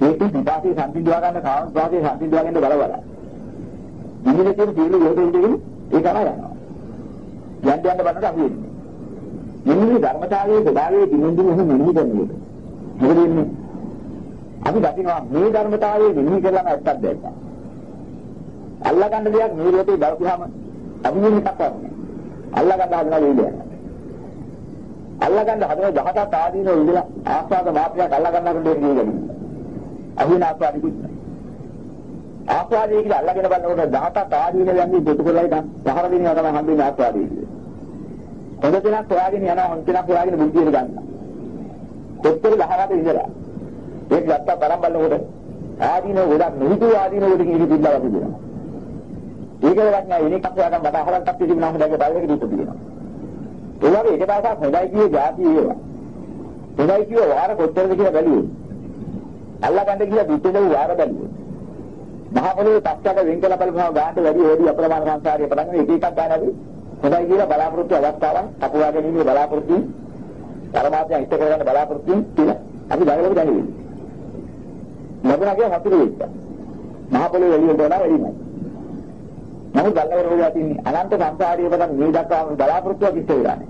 ඒක විපාකේ සම්පින්දුවා ගන්න කාම විපාකේ සම්පින්දුවා ගන්න බල බල. නිවිදේ කියන සියලු යෝධ ඉඳගෙන ඒ කරා යනවා. යන්න යන්න බලන්න අපි එන්නේ. නිවිදේ ධර්මතාවයේ ස්වභාවයේ දිනුම් දිනුම් එහෙම නිවිදන්නේ. මොකද එන්නේ? අපි දකිනවා මේ ධර්මතාවයේ මෙහි කරලාම ඇත්තක් දැක්කා. අල්ලා ගන්න දෙයක් මේ ලෝකේ බලපුවාම අපි වෙන එකක් කරන්නේ. අල්ලා ගන්න හදන වේදයක්. අල්ලා ගන්න හදන 17ක් ආදීන ඉඳලා ආස්වාද මාත්‍රයක් අල්ලා ගන්න හදන දෙයක් නෙවෙයි. අහින ආස්වාදිකුත්. ආස්වාදයේ කියලා අල්ලාගෙන බලනකොට 17ක් ආදීන යන්නේ දෙතුකොලයි ගන්න. පහර දිනවා තමයි හම්බෙන්නේ ආස්වාදයේ. හොඳ දෙයක් හොයාගෙන යනවා හොඳ දෙයක් හොයාගෙන බුද්ධියට ගන්නවා. කොච්චර ගහනද ඉඳලා. ඒක ගත්තා තරම් බලනකොට ආදීන ගොඩක් නොහිතු ආදීන වලට කිසි පිළිබඳව තිබෙනවා. ඒක වැඩක් නෑ ඉනේ කප්පයක් මට අහලක් අපි තිබුණා හොඳයි බලයක දුක තියෙනවා. ඒ වගේ එක දවසක් හොඳයි කියේ જાති ඒවා. හොඳයි කිය වාර කොච්චරද කියලා බැලුවේ. අල්ලා ගන්න කියලා පිටේ වාර බැලුවේ. මහා පොළොවේ පස්සට වෙන් කළ බලපුවම ගානට වැඩි ඕඩි අප්‍රමාණ සංසාරයේ පටන් එක එකක් ගන්නදී හොඳයි කියලා බලාපොරොත්තු අවස්ථාවක් කපුවා ගැනීමේ බලාපොරොත්තු පරමාත්මය ඉෂ්ට කරගන්න බලාපොරොත්තු කියලා අපි දැනගලු දැනෙන්නේ. ලැබුණා කියලා හතුරු වෙච්ච. මහා පොළොවේ එළියට වඩා වැඩිමයි. නමුත් ගල්ලවර රෝගය තින්නේ අනන්ත සංසාරයේ පටන් මේ දක්වා බලාපොරොත්තුවක් ඉෂ්ට වෙලා නැහැ.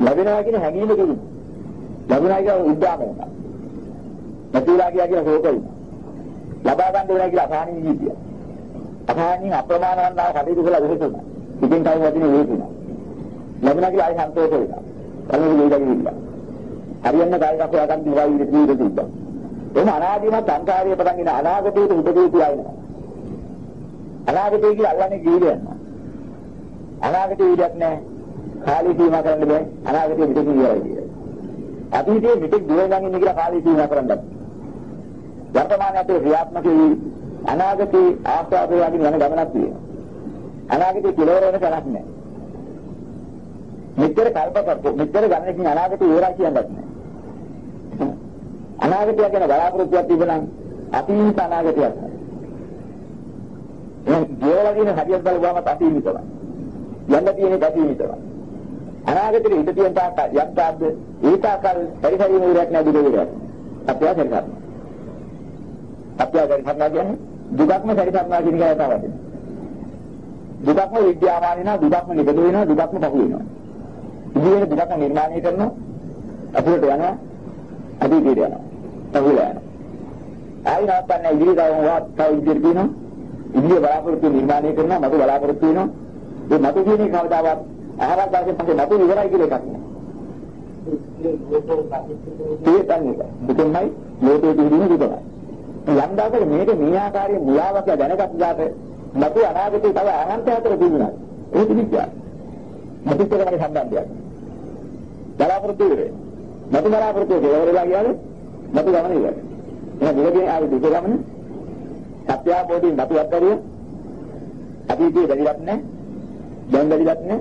ලැබෙනවා කියන හැඟීමකින් ලැබුණා කියලා උද්දාම වෙනවා. නැතිලා කියලා කියලා ශෝක වෙනවා. ලබා ගන්න වෙනවා කියලා අසහනින් ජීවිතය. අසහනින් අප්‍රමාණ වන්නා කටයුතු කළා වෙහෙසුණා. ඉතින් කයි වදිනේ වේතුණා. ලැබුණා කියලා ආයි සන්තෝෂ වෙනවා. කලින් මේකයි ඉන්නවා. හරියන්න කායි කපුවා ගන්න දිවයි ඉඳී ඉඳී තිබ්බා. එහම අනාදීමත් සංකාරිය පටන් ගෙන අනාගතයට උදේ කියලා එනවා. අනාගතය කියලා අල්ලන්නේ ජීවිතය යනවා. අනාගතේ විදියක් නැහැ. කාලේ සීමා කරන්න බෑ. අනාගතේ පිටින් ඉවරයි කියලා. අතීතයේ පිටින් දුර යන ඉන්න කියලා කාලේ සීමා කරන්න බෑ. වර්තමානයේ ක්‍රියාත්මක වී අනාගතේ ආස්වාදයෙන් යන ගමනක් තියෙනවා. අනාගතේ කෙලවර වෙන තැනක් නැහැ. මෙච්චර කල්ප කරපො මෙච්චර ගණනකින් අනාගතේ ඉවරයි කියන්නත් නැහැ. අනාගතය ගැන බලාපොරොත්තුවක් තිබුණා අතීත අනාගතයක් නැහැ. එහෙනම් ජීවලා දින හරියට බලුවාම අතීතයි. යන්න තියෙන්නේ අතීතයි. අනාගතේ හිත තියෙන තාක් යම් තාක්ද ඒ තාකල් පරිසරින් උරයක් නැති දෙයක්. අප්‍යා කරගන්න. අප්‍යා කරගන්න කියන්නේ දුකක්ම සරිසම්මා කියන එක තමයි. දුකක්ම විද්‍යාමාන වෙනවා දුකක්ම නිබඳ වෙනවා දුකක්ම පහු වෙනවා. ඉදිරියට දුකක්ම නිර්මාණය කරනවා අපිට යනවා අතීතයට යනවා. පහුලා යනවා. ආයි නවත්තන්නේ ඉදිරියට වත් තව ඉදිරියට කියනවා. ඉදිරිය බලාපොරොත්තු නිර්මාණය කරනවා මතු බලාපොරොත්තු වෙනවා. ඒ මතු කියන එක කවදාවත් ආහාර දාගෙන පස්සේ මතු ඉවරයි කියලා එකක් නෑ. ඒ තන්නේ දුකමයි ලෝකයේ තියෙන දුකමයි. යම් දායක මේක මේ ආකාරයේ මුලාවක් දැනගත් දාට මතු අනාගතේ තව අනන්ත හතර තිබුණා. ඒක විද්‍යාව. මතිතරගේ සම්බන්ධයක්. බලාපොරොත්තු වෙන්නේ. මතු බලාපොරොත්තු කෙරෙලා ගියාද? මතු ගමන ඉවරයි. එහෙනම් මෙලදී ආවේ දුක ගමන සත්‍යාවෝධින් මතු අත්හැරිය. අතීතයේ බැරිලක් නැහැ. දැන් බැරිලක් නැහැ.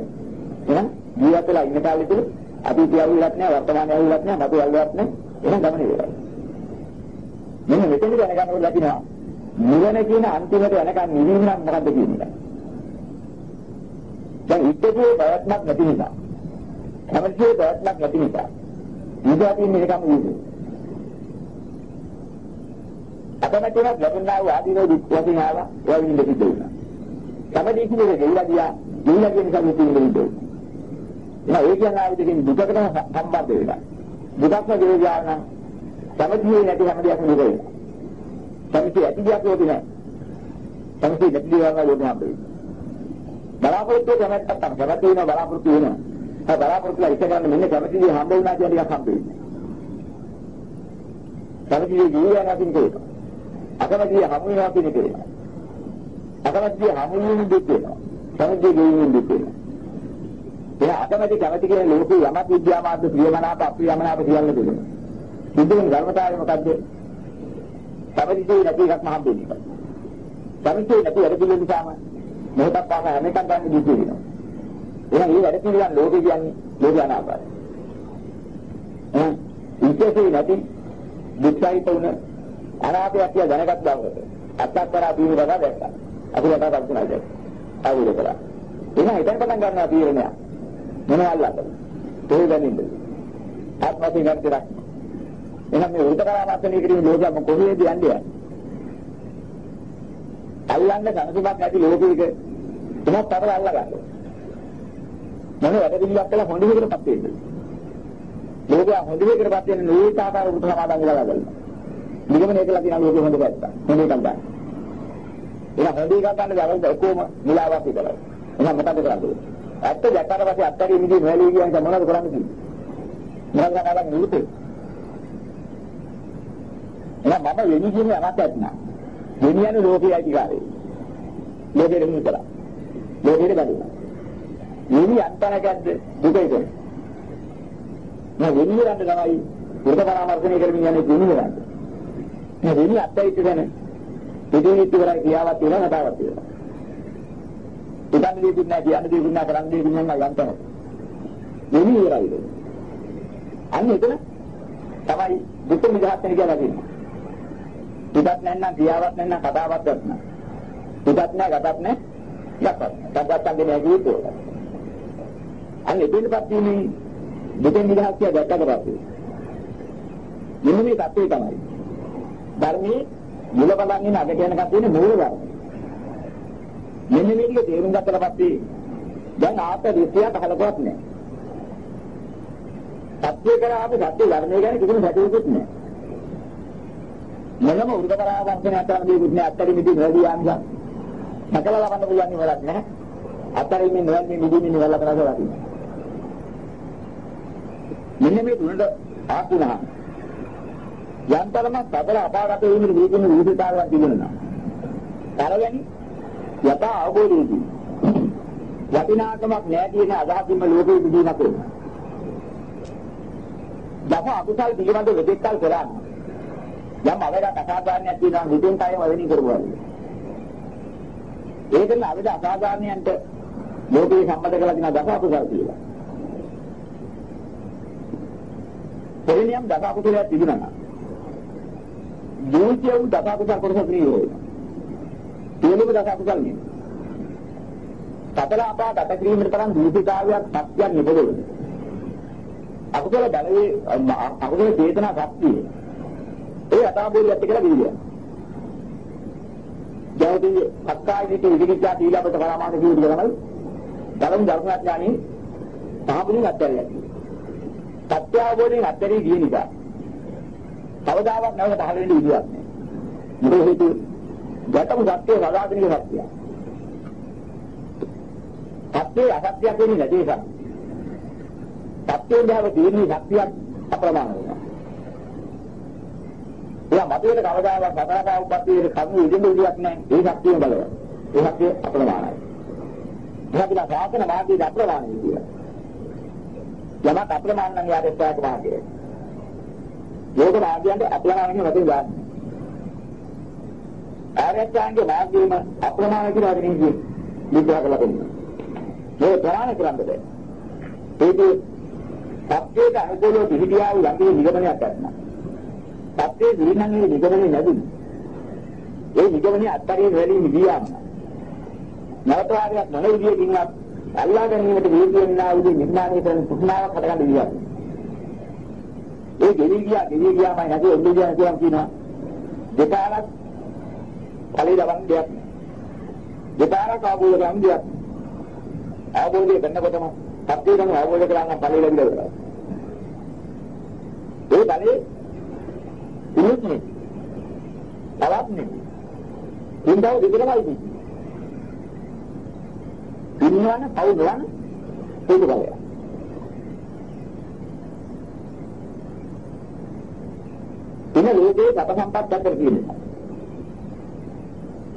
එහෙනම් ජීවත් වෙලා ඉන්න කාලෙ තුල අතීතය අවුලක් නැහැ වර්තමානය අවුලක් නැහැ මතු අවුලක් නැහැ. එහෙනම් ගමන ඉවරයි. මෙන්න මෙතන දැනගන්නකොට ලකිනවා නිවන කියන අන්තිමට යනකම් නිවීම නම් මොකද්ද කියන එක. දැන් ඉත්තේ ප්‍රයත්නක් නැති නිසා. කැමතිේ ප්‍රයත්නක් නැති නිසා. ඊගා තියෙන එකම වුනේ. අකමැතිවත් ලැබුණා වූ ආදීනෝ දුක් වශයෙන් ආවා ඒවා විඳින්න සිද්ධ වුණා. කැමති කිසිදේ ගෙවිලා ගියා ගෙවිලා කියන නිසා මුතු ඉඳින්න දුක්. එහෙනම් ඒ කියන්නේ ආවිද කියන දුකකට සම්බන්ධ වෙලා. දුකක්ම ගෙවිලා නම් කැමතිේ නැති හැම දෙයක්ම දුක වෙනවා. කැමති ඇති දෙයක් ලෝකේ නැහැ. කැමති නැති දේවල් වල ලෝකේ හම්බෙන්නේ. බලාපොරොත්තු කැමැත්තක් තමයි කැමති වෙනවා බලාපොරොත්තු වෙනවා. ඒ බලාපොරොත්තු ඉස්ස ගන්න මෙන්න කැමති දේ හම්බ වුණා කියන එකක් හම්බෙන්නේ. කැමති දේ ජීවිතය නැතිව කියනවා. අකමැති දේ හමු වෙනවා කියන එක වෙනවා. අකමැති දේ හමු වෙන දෙයක් වෙනවා. කැමති දේ ගෙවිමින් දෙයක් වෙනවා. එයා අකමැති කැමති කියන ලෝකේ යමක් විද්‍යාමාර්ග ප්‍රියමනාප අප්‍රියමනාප කියන්න දෙන්නේ. සිද්ධ වෙන ධර්මතාවය මොකද්ද? කැමති දේ නැති එකක්ම හම්බෙන්නේ. කැමති නැති වැඩ පිළිවෙල නිසාම මොහොතක් පාස හැම එකක් ගන්න දුක වෙනවා. එහෙනම් මේ වැඩ පිළිවෙල ලෝකේ කියන්නේ ලෝක අනාපාරය. එහෙනම් ඉච්ඡේ නැති දුක්ඛයිත උන අනාපය කියලා දැනගත් බවට අත්තක් කරා දීන බව දැක්කා. අපි කතා කරන්නේ නැහැ. ආවුල කරා. එහෙනම් හිතෙන් පටන් ගන්නවා තීරණය. මොනවල්ලාද? ඒ දැනින්ද? ආත්මයෙන් ගන්න තිරක්. එහෙනම් මේ උත්තරාමර්ථනය කිරීම ලෝකයක් කොහේද යන්නේ? අල්ලන්න කනසුමක් නැති ලෝකයක තුනක් තරල අල්ල ගන්න. මොන වැඩ පිළිලක් කළා හොඳ විදිහටපත් වෙන්නේ. ලෝකයා හොඳ විදිහටපත් වෙන නූතාකාර උතුම් සමාදන් වෙලා ගන්නවා. නිගමනය කළා කියන ලෝකෙ හොඳ පැත්ත. හොඳ එකක් ගන්න. එහෙනම් හොඳ එකක් ගන්න දවල්ට ඔක්කොම මුලාවක් විතරයි. එහෙනම් මොකද කරන්නේ? ඇත්ත දැක්කට පස්සේ අත්තරිය මිදී වැලී කියන එක මොනවද කරන්නේ කියන්නේ? මොනවද කරන්නේ නිරුතේ? එහෙනම් මම වෙනි කියන්නේ අනත්තක් නෑ. ගෙනියන්නේ ලෝකයේ අයිතිකාරය. ලෝකෙට මුල් කළා. ලෝකෙට බැලුවා. වෙනි අන්තනකද්ද දුක ඒක. නෑ වෙන්නේ රට තමයි පුරුත පරාමර්ශනය කරමින් යන්නේ වෙන්නේ රට. නෑ වෙන්නේ අත්‍යයිත් දැන. ඉතින් ඉතිවරයි කියාවක් තියෙනවා නතාවක් තියෙනවා. ඉතින් දෙයක් නෑ කියන්න දෙයක් නෑ කරන්න දෙයක් නෑ යන්තම. වෙන්නේ ඉවරයිද? අන්න එතන තමයි දුක නිදහස් වෙන කියලා කියන්නේ. ඉතත් නැත්නම් ක්‍රියාවක් නැත්නම් කතාවක් නැත්නම්. ඉතත් නෑ ගතත් නෑ යක්වත්. සත්‍යත්තන්ගේ නෑ ජීවිතේ. අන්න එතනපත් මේ දුකෙන් නිදහස් කියලා දැක්කට පස්සේ මෙන්න මේ தත්ත්වය තමයි. ධර්මයේ මුල බලන්නේ නැග කියනකම් තියෙන මූල ධර්ම. මෙන්න මේක තේරුම් ගත්තට පස්සේ දැන් ආත රිසියක් හලකවත් නැහැ. සත්‍ය කරා අපි සත්‍ය ධර්මය ගැන කිසිම සැකයකුත් නැහැ. මොනම උරුද කරා වංශනයක් කරන දෙයක් නෑ අත්තරින් මිදී නොදී යන්නේ. නැකලා ලබන්න පුළුවන් නෙවෙයි නෑ. අත්තරින් මේ නොයන්නේ මිදී මිදී වල කරලා තියෙනවා. මෙන්න මේ තුනට ආකුණා යන්තරම සතර අපාගත වීමේ දීගෙන විවිධතාවයක් තිබෙනවා. තරවැනි යථා අවබෝධයේදී වටිනාකමක් නැහැ කියන අදහසින්ම ලෝකෙ විදිනක දස අකුසල් පිළිබඳ වෙදෙක්කල් කරන්නේ. යම් අවදාක අසාධාරණයක් තියෙනවා හිතෙන් කයම වෙනි කරුවා. ඒකෙන් අවද අසාධාරණයන්ට ලෝකේ සම්මත කරලා තියෙන දස අකුසල් කියලා. පරිණියම් දස අකුසලයක් තිබුණා. දෝෂය වූ දස අකුසල් කොටස ප්‍රියෝ. සියලුම දස අකුසල් නේ. සතර අපා ගත කිරීමට තරම් දූෂිතාවයක් සත්‍යයක් නෙබදොල. අකුසල බලවේ අකුසල චේතනා ශක්තිය. ඒ අතාවෝලියත් කියලා කිව්වා. ජයදී අක්කායිනිට විදිහට සීලපත පරමාර්ථ කියුවා තමයි. ධර්ම ධර්මඥානි පහමුලින් අත්හැරලා. සත්‍ය අවබෝධයෙන් අත්හැරී ගිය නිසා කවදාවත් නැවත පහළ වෙන්න විදියක් නැහැ. මොකද හේතුව ගැටමු සත්‍ය සදාතනික සත්‍යය. සත්‍ය අසත්‍යයක් වෙන්නේ නැති නිසා. සත්‍යයෙන් බහව තියෙන සත්‍යයක් අප්‍රමාණ වෙනවා. එයා මතයට කවදාවත් සතරකා උපත්තියේ කර්ම ඉදින්න විදියක් නැහැ. ඒ සත්‍යය බලව. ඒ සත්‍ය අප්‍රමාණයි. එයාට සාසන මාර්ගයේ අප්‍රමාණයි කියලා. යමක් අප්‍රමාණ නම් යාට ප්‍රාක මාර්ගයයි. යෝග මාර්ගයන්ට අප්‍රමාණික වශයෙන් ගන්න. ආර්යචාන්ගේ මාර්ගයේම අප්‍රමාණ කියලා දෙන්නේ විග්‍රහ කරලා දෙන්න. මේ ප්‍රමාණ කරන්න බෑ. ඒකේ සත්‍යයට අනුකූලව පිළිදියා වූ ළඟේ නිගමනයක් ගන්නවා. සත්‍යයේ දිනන්නේ නිගමනේ නැදුනි. ඒ නිගමනේ අත්තරින් වැලී නිදියාම. නැවත වාරයක් මොන විදියකින්වත් අල්ලා ගැනීමට වේදියෙන්නා වූ නිර්මාණය කරන කුෂ්ණාවක් හදගන්න විදියක්. ඒ ගෙවි ගියා ගෙවි ගියාමයි නැති ඔන්නේ ගියා කියලා කියනවා. දෙපාරක් ඵලෙ ලබන් දෙයක්. දෙපාරක් ආවෝල ගම් දෙයක්. ආවෝලේ ගන්නකොටම සත්‍ය ගන්න ආවෝල කරන්න ඵලෙ ලැබිලා ඉවරයි. ඒ ඵලෙ ඉන්නේ තවත් නෙමෙයි. ඉන්දව විතරමයි තියෙන්නේ. ඉන්නවන පවුලවන ඒක බලය. ඉන ලෝකේ සත සම්පත් අතර තියෙන එක.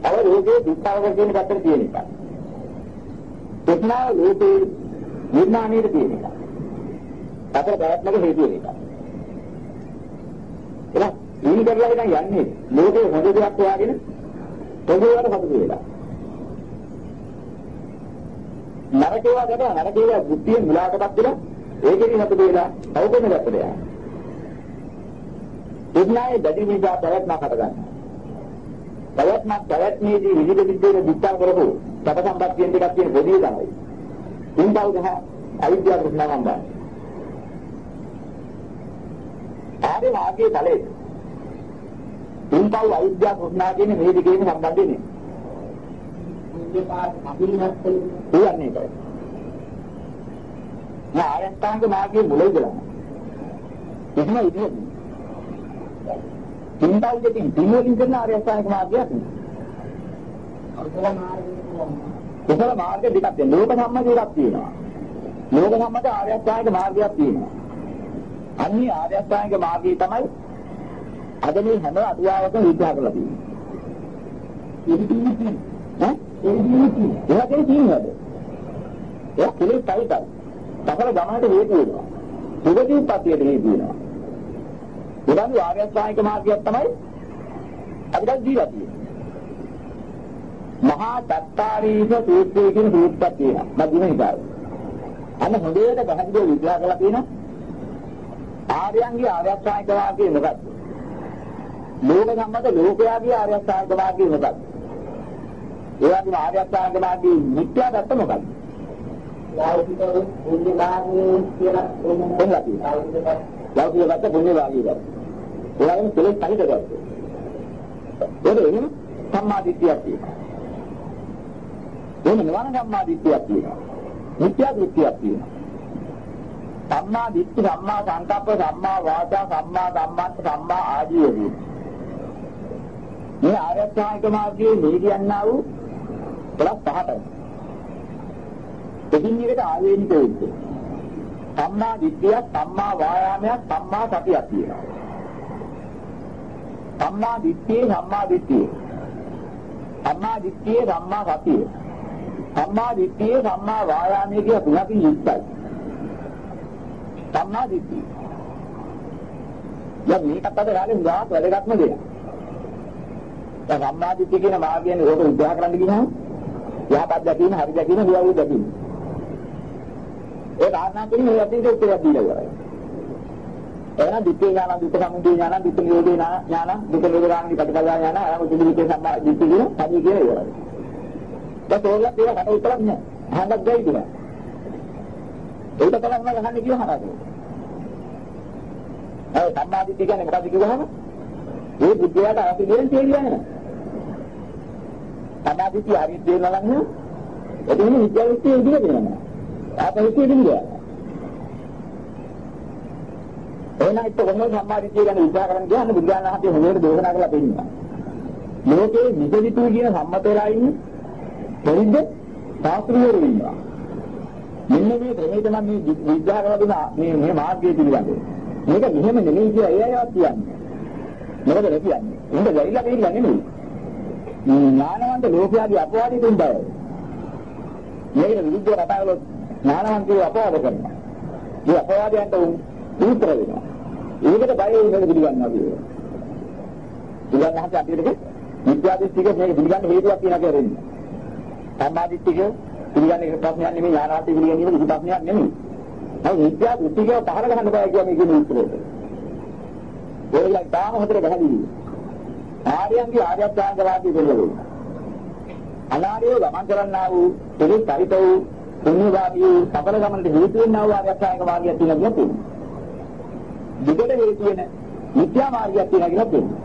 අව ලෝකේ දුක්ඛවක කියන පැත්තට තියෙන එක. එක්නා ලෝකේ නිර්මාණයට තියෙන එක. අතර ප්‍රයත්නක හේතු වෙන එක. එහෙනම් ඊනි කරලා ඉතින් යන්නේ ලෝකේ හොඳ දෙයක් හොයාගෙන පොදුවට හදු වෙලා. නරකේවා කරා නරකේවා බුද්ධිය මුලාටපත් වෙලා ඒකෙදි හතු වෙලා අවබෝධ කරගත්තා. එන්නායේ දැඩි නිසා ප්‍රයත්න කරගන්න. ප්‍රයත්න ප්‍රයත්නයේදී විවිධ විද්‍යාවේ දික්කා කරපු සත සම්පත්තියෙන් ටිකක් තියෙන පොඩි ළමයි. උන්ටව ගහ අවිද්‍යාව කෘෂ්ණාවන්ද. ආරේ වාගේ ඵලයේ උන්ටව අවිද්‍යාව කෘෂ්ණා කියන මේ දෙකේම සම්බන්ධය නේ. මුන්නේ පාත් අභිනවත් කියන්නේ ඒකයි. ආයස්ථාංග මාර්ගයේ මුල ඉඳලා. එහෙම ඉතින් තින්දල් දෙකින් තින්වලින් කරන ආර්ය අෂ්ටාංගික මාර්ගයක් කුසල මාර්ග දෙකක් තියෙනවා. ලෝක සම්මත එකක් තියෙනවා. ලෝක සම්මත ආර්ය අෂ්ටාංගික මාර්ගයක් තියෙනවා. අන්නේ ආර්ය අෂ්ටාංගික මාර්ගය තමයි අද මේ හැම අතුවාවකම විග්‍රහ කරලා තියෙන්නේ. ඈ? ඒක තියෙනවද? ඒක කෙලෙස් තයිතයි. සකල ගමනට හේතු වෙනවා. සුගතිපත්තියට හේතු වෙනවා. උදාහරණ ආර්ය අෂ්ටාංගික මාර්ගයක් තමයි අපිට ජීවත් වෙන්නේ. මහා තත්තාරීස සූත්‍රයේ කියන සූත්‍රයක් තියෙනවා. මධ්‍යම නිකායේ. අන්න හොඳට පැහැදිලිව විග්‍රහ කරලා තියෙනවා. ආර්යයන්ගේ ආර්ය අෂ්ටාංගික මාර්ගය මොකක්ද? ලෝක සම්මත ලෝකයාගේ ආර්ය අෂ්ටාංගික මාර්ගය මොකක්ද? ඒ වගේම ආර්ය අෂ්ටාංගික මාර්ගයේ මිත්‍යා දත්ත මොකක්ද? ලෞකික පුණ්‍ය භාගයේ කියලා එන්නලා තියෙනවා. ලෞකික දත්ත පුණ්‍ය භාගය දත්ත. ඒ වගේම කෙලෙස් සහිත දත්ත. ඒක එන්නේ සම්මාදිට්ඨියක් තියෙනවා. එහෙම නිවන සම්මාදිට්ඨියක් තියෙනවා. මිත්‍යා දෘෂ්ටියක් තියෙනවා. සම්මා දිට්ඨි සම්මා සංකප්ප සම්මා වාචා සම්මා කම්මන්ත සම්මා ආජීවය. මේ ආර්යචාහික මාර්ගයේ මේ කියන්නා වූ කොටස් පහටයි. එකින් එකට ආවේනික වෙන්නේ. සම්මා දිට්ඨිය, සම්මා වායාමයක්, සම්මා සතියක් තියෙනවා. සම්මා දිට්ඨිය, සම්මා දිට්ඨිය. සම්මා දිට්ඨිය, සම්මා සතිය. සම්මා දිට්ඨිය, සම්මා වායාමයේ කියන තුනකින් යුක්තයි. සම්මා දිට්ඨිය. දැන් මේකත් අද කාලේ උදාහරණ වැඩගත්ම දෙයක්. දැන් සම්මා දිට්ඨිය කියන මාර්ගයෙන් ඕක උදාහ කරන්න ගියාම යහපත් දැකීම, හරි දැකීම, විවෘත දැකීම. ඒ කාරණා තුනේ මේ අතීත උත්තරයක් දීලා ඉවරයි. එහෙනම් දිට්ඨිය ඥාන, දුක්ඛ සමුදය ඥාන, දුක්ඛ නිරෝධේ ඥාන, දුක්ඛ නිරෝධාංගි ප්‍රතිපදා ඥාන, අයම උදිවිකේ සම්මා දිට්ඨිය කියන පදි කියන ඉවරයි. දැන් ඕගොල්ලෝ ඒක කට උත්තරක් නෑ. අහන්නත් ගයි කියලා. ඒක තමයි මම අහන්නේ කියලා හරහා. ඒ සම්මාදිට්ඨිය කියන්නේ මොකද්ද කිව්වහම? ඒ බුද්ධයාට අවශ්‍ය දෙයක් තේරියන්නේ නැහැ. සම්මාදිට්ඨිය හරියට තේරෙනවා නම් එතන විද්‍යාවිද්‍යාවේ ඉදිරියට යනවා. ආපහු ඉදිරියට. එහෙනම් ඒක කොහොමද සම්මාදිට්ඨිය ගැන විචාර කරන්න ගියාම බුද්ධාන හතේ හොඳට දේශනා කරලා තියෙනවා. ලෝකේ විදවිතු කියන සම්මත වෙලා ඉන්නේ පරිද්ද සාස්ත්‍රීයව ඉන්නවා. මෙන්න මේ ක්‍රමයේ තමයි මේ විද්‍යාව කරලා දුන මේ මේ මාර්ගය පිළිබඳව. මේක මෙහෙම නෙමෙයි කියලා ඒ අයවත් කියන්නේ. මොකද ඒ කියන්නේ? උඹ ගරිලා දෙන්නේ නෙමෙයි. ඥානවන්ත ලෝකයාගේ අපවාදී දුන්දය. මේකට විරුද්ධව කතා කළොත් ඥානවන්තයෝ අපවාද කරනවා. මේ අපවාදයන්ට උත්තර දෙනවා. ඒකට බය වෙන්නේ පිළිගන්නවා කියන්නේ. පිළිගන්නහත් අපිට විද්‍යා දෘෂ්ටික මේක පිළිගන්න හේතුවක් තියෙනවා කියලා දෙන්නේ. සම්මාදිට්ඨික පිළිගන්න එක ප්‍රශ්නයක් නෙමෙයි ඥානාර්ථ පිළිගැනීම කිසි ප්‍රශ්නයක් නෙමෙයි. නමුත් විද්‍යා දෘෂ්ටිකව පහර ගන්න බෑ කියන්නේ කියන උත්තරයට. ඒලා තාම හතර බහදී. ආර්යයන්ගේ ආර්යත්‍යාංග වාදී දෙන්නේ. අනාර්යව ගමන් කරන්නා වූ පිළිස් පරිත වූ පුණ්‍යවාදී වූ සබල ගමනට හේතු වෙන්නා වූ ආර්යත්‍යාංග වාදියක් තියෙනවා කියන්නේ. දෙකට හේතු වෙන මිත්‍යා මාර්ගයක් තියෙනවා කියලා කියනවා.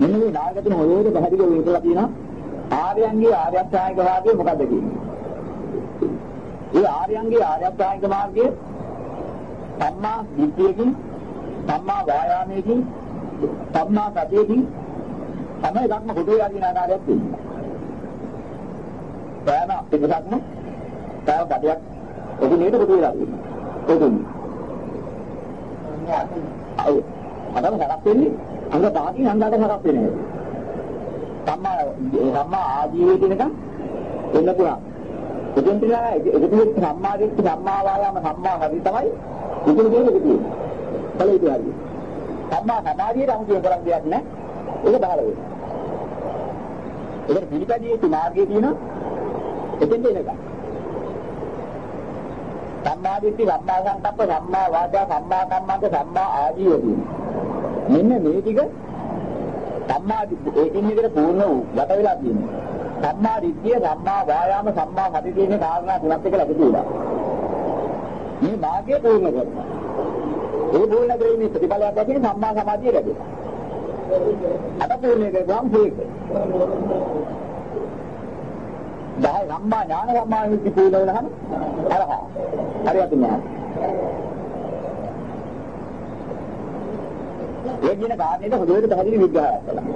මෙන්න මේ නාගතුන හොයෝද පැහැදිලිව වෙනකලා තියෙනවා. ආර්යයන්ගේ ආර්යත්‍යාංග වාදය මොකද්ද කියන්නේ? ඒ ආර්යයන්ගේ ආර්යත්‍යාංග මාර්ගයේ සම්මා දිට්ඨියකින් සම්මා වායාමයකින් සම්මා සතියකින් හැම එකක්ම කොටේ යදින ආකාරයක් තියෙනවා. බෑන පිටසක්ම තව කඩයක් ඔබ නේද කොටේ යදින. කොටුන්. අය අදම හරක් වෙන්නේ අංග 10කින් අංගකට හරක් වෙන්නේ. සම්මා සම්මා ආජීවයේ කියනකම් එන්න පුළුවන්. එතෙන් තියලා ඒකෙදි සම්මා දිට්ඨි සම්මා වායාම සම්මා හරි තමයි ඉතින් කියන්නේ කිව්වේ. බලයි කියන්නේ. සම්මා සමාධියට අමුතු කරන් දෙයක් නැහැ. ඒක බහල වෙනවා. ඒකට පිළිපැදියේ මාර්ගයේ තියෙන එතෙන් දෙනකම්. සම්මා දිට්ඨි සම්මා සංකප්ප සම්මා වාචා සම්මා කම්මන්ත සම්මා ආජීව කියන මෙන්න මේ ටික සම්මා ඒකින් විතර පූර්ණ වූ ගත වෙලා තියෙනවා. සම්මා දිට්ඨිය සම්මා වායාම සම්මා සති කියන කාරණා තුනත් එක්ක ලැබෙනවා මේ මාර්ගය පූර්ණ කරනවා. ඒ පූර්ණ කිරීමේ ප්‍රතිඵලයක් ඇති සම්මා සමාධිය ලැබෙනවා. අත පූර්ණ කරගම් පුළේ 10 සම්මා ඥාන සම්මා විමුක්ති පූර්ණ වෙනහම අරහ. හරියට නෑ. ඒ කියන කාරණේට හොඳට පැහැදිලි විග්‍රහයක් කළා.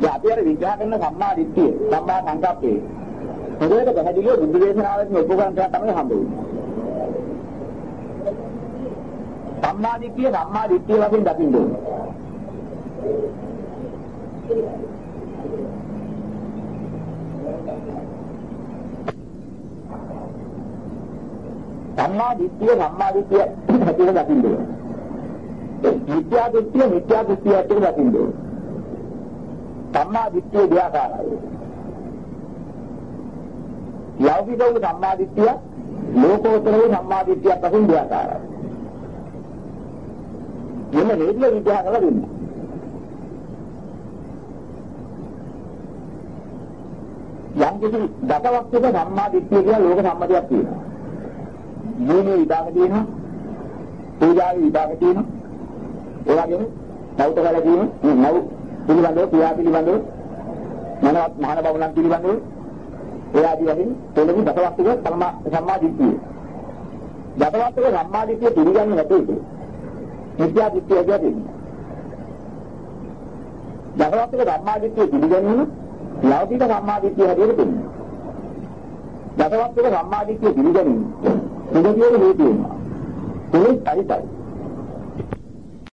දැන් අපි අර විග්‍රහ කරන සම්මා දිට්ඨිය, සම්මා සංකප්පේ හොඳට පැහැදිලිව බුද්ධ දේශනාවෙන් උපකරණ කරලා තමයි හම්බුනේ. සම්මා දිට්ඨිය සම්මා දිට්ඨිය වශයෙන් දකින්න ඕනේ. සම්මා දිට්ඨිය සම්මා දිට්ඨිය හැටියට දකින්න ඕනේ. මිත්‍යා දෘෂ්ටිය මිත්‍යා දෘෂ්ටිය හැටියට දකින්න ඕනේ. සම්මා දිට්ඨිය දෙආකාරයි. ලෞකික වූ සම්මා දිට්ඨිය ලෝකෝත්තර වූ සම්මා දිට්ඨිය වශයෙන් දෙආකාරයි. මෙන්න හේතුව විග්‍රහ කරලා දෙන්න. යම් කිසි දසවස්තුක සම්මා දිට්ඨිය කියලා ලෝක සම්මතියක් තියෙනවා. ජීවයේ විභාග තියෙනවා. පූජාවේ විභාග තියෙනවා. ඒ වගේම සෞත කලකීම නව පිළිබඳව ක්‍රියා පිළිබඳව මනවත් මහාන බවුණන් පිළිබඳව ඒ ආදී වශයෙන් තොලෙහි දසවස්තුක සම්මා සම්මා දිට්ඨිය. දසවස්තුක සම්මා දිට්ඨිය පිළිගන්නේ නැති එක. මිත්‍යා දිට්ඨිය කියන්නේ. දසවස්තුක සම්මා දිට්ඨිය පිළිගන්නම ලෞකික සම්මා දිට්ඨිය හැටියට පෙනෙනවා. දසවස්තුක සම්මා දිට්ඨිය පිළිගන්නේ. පිළිගන්නේ හේතු වෙනවා. ඒ පරිපයි.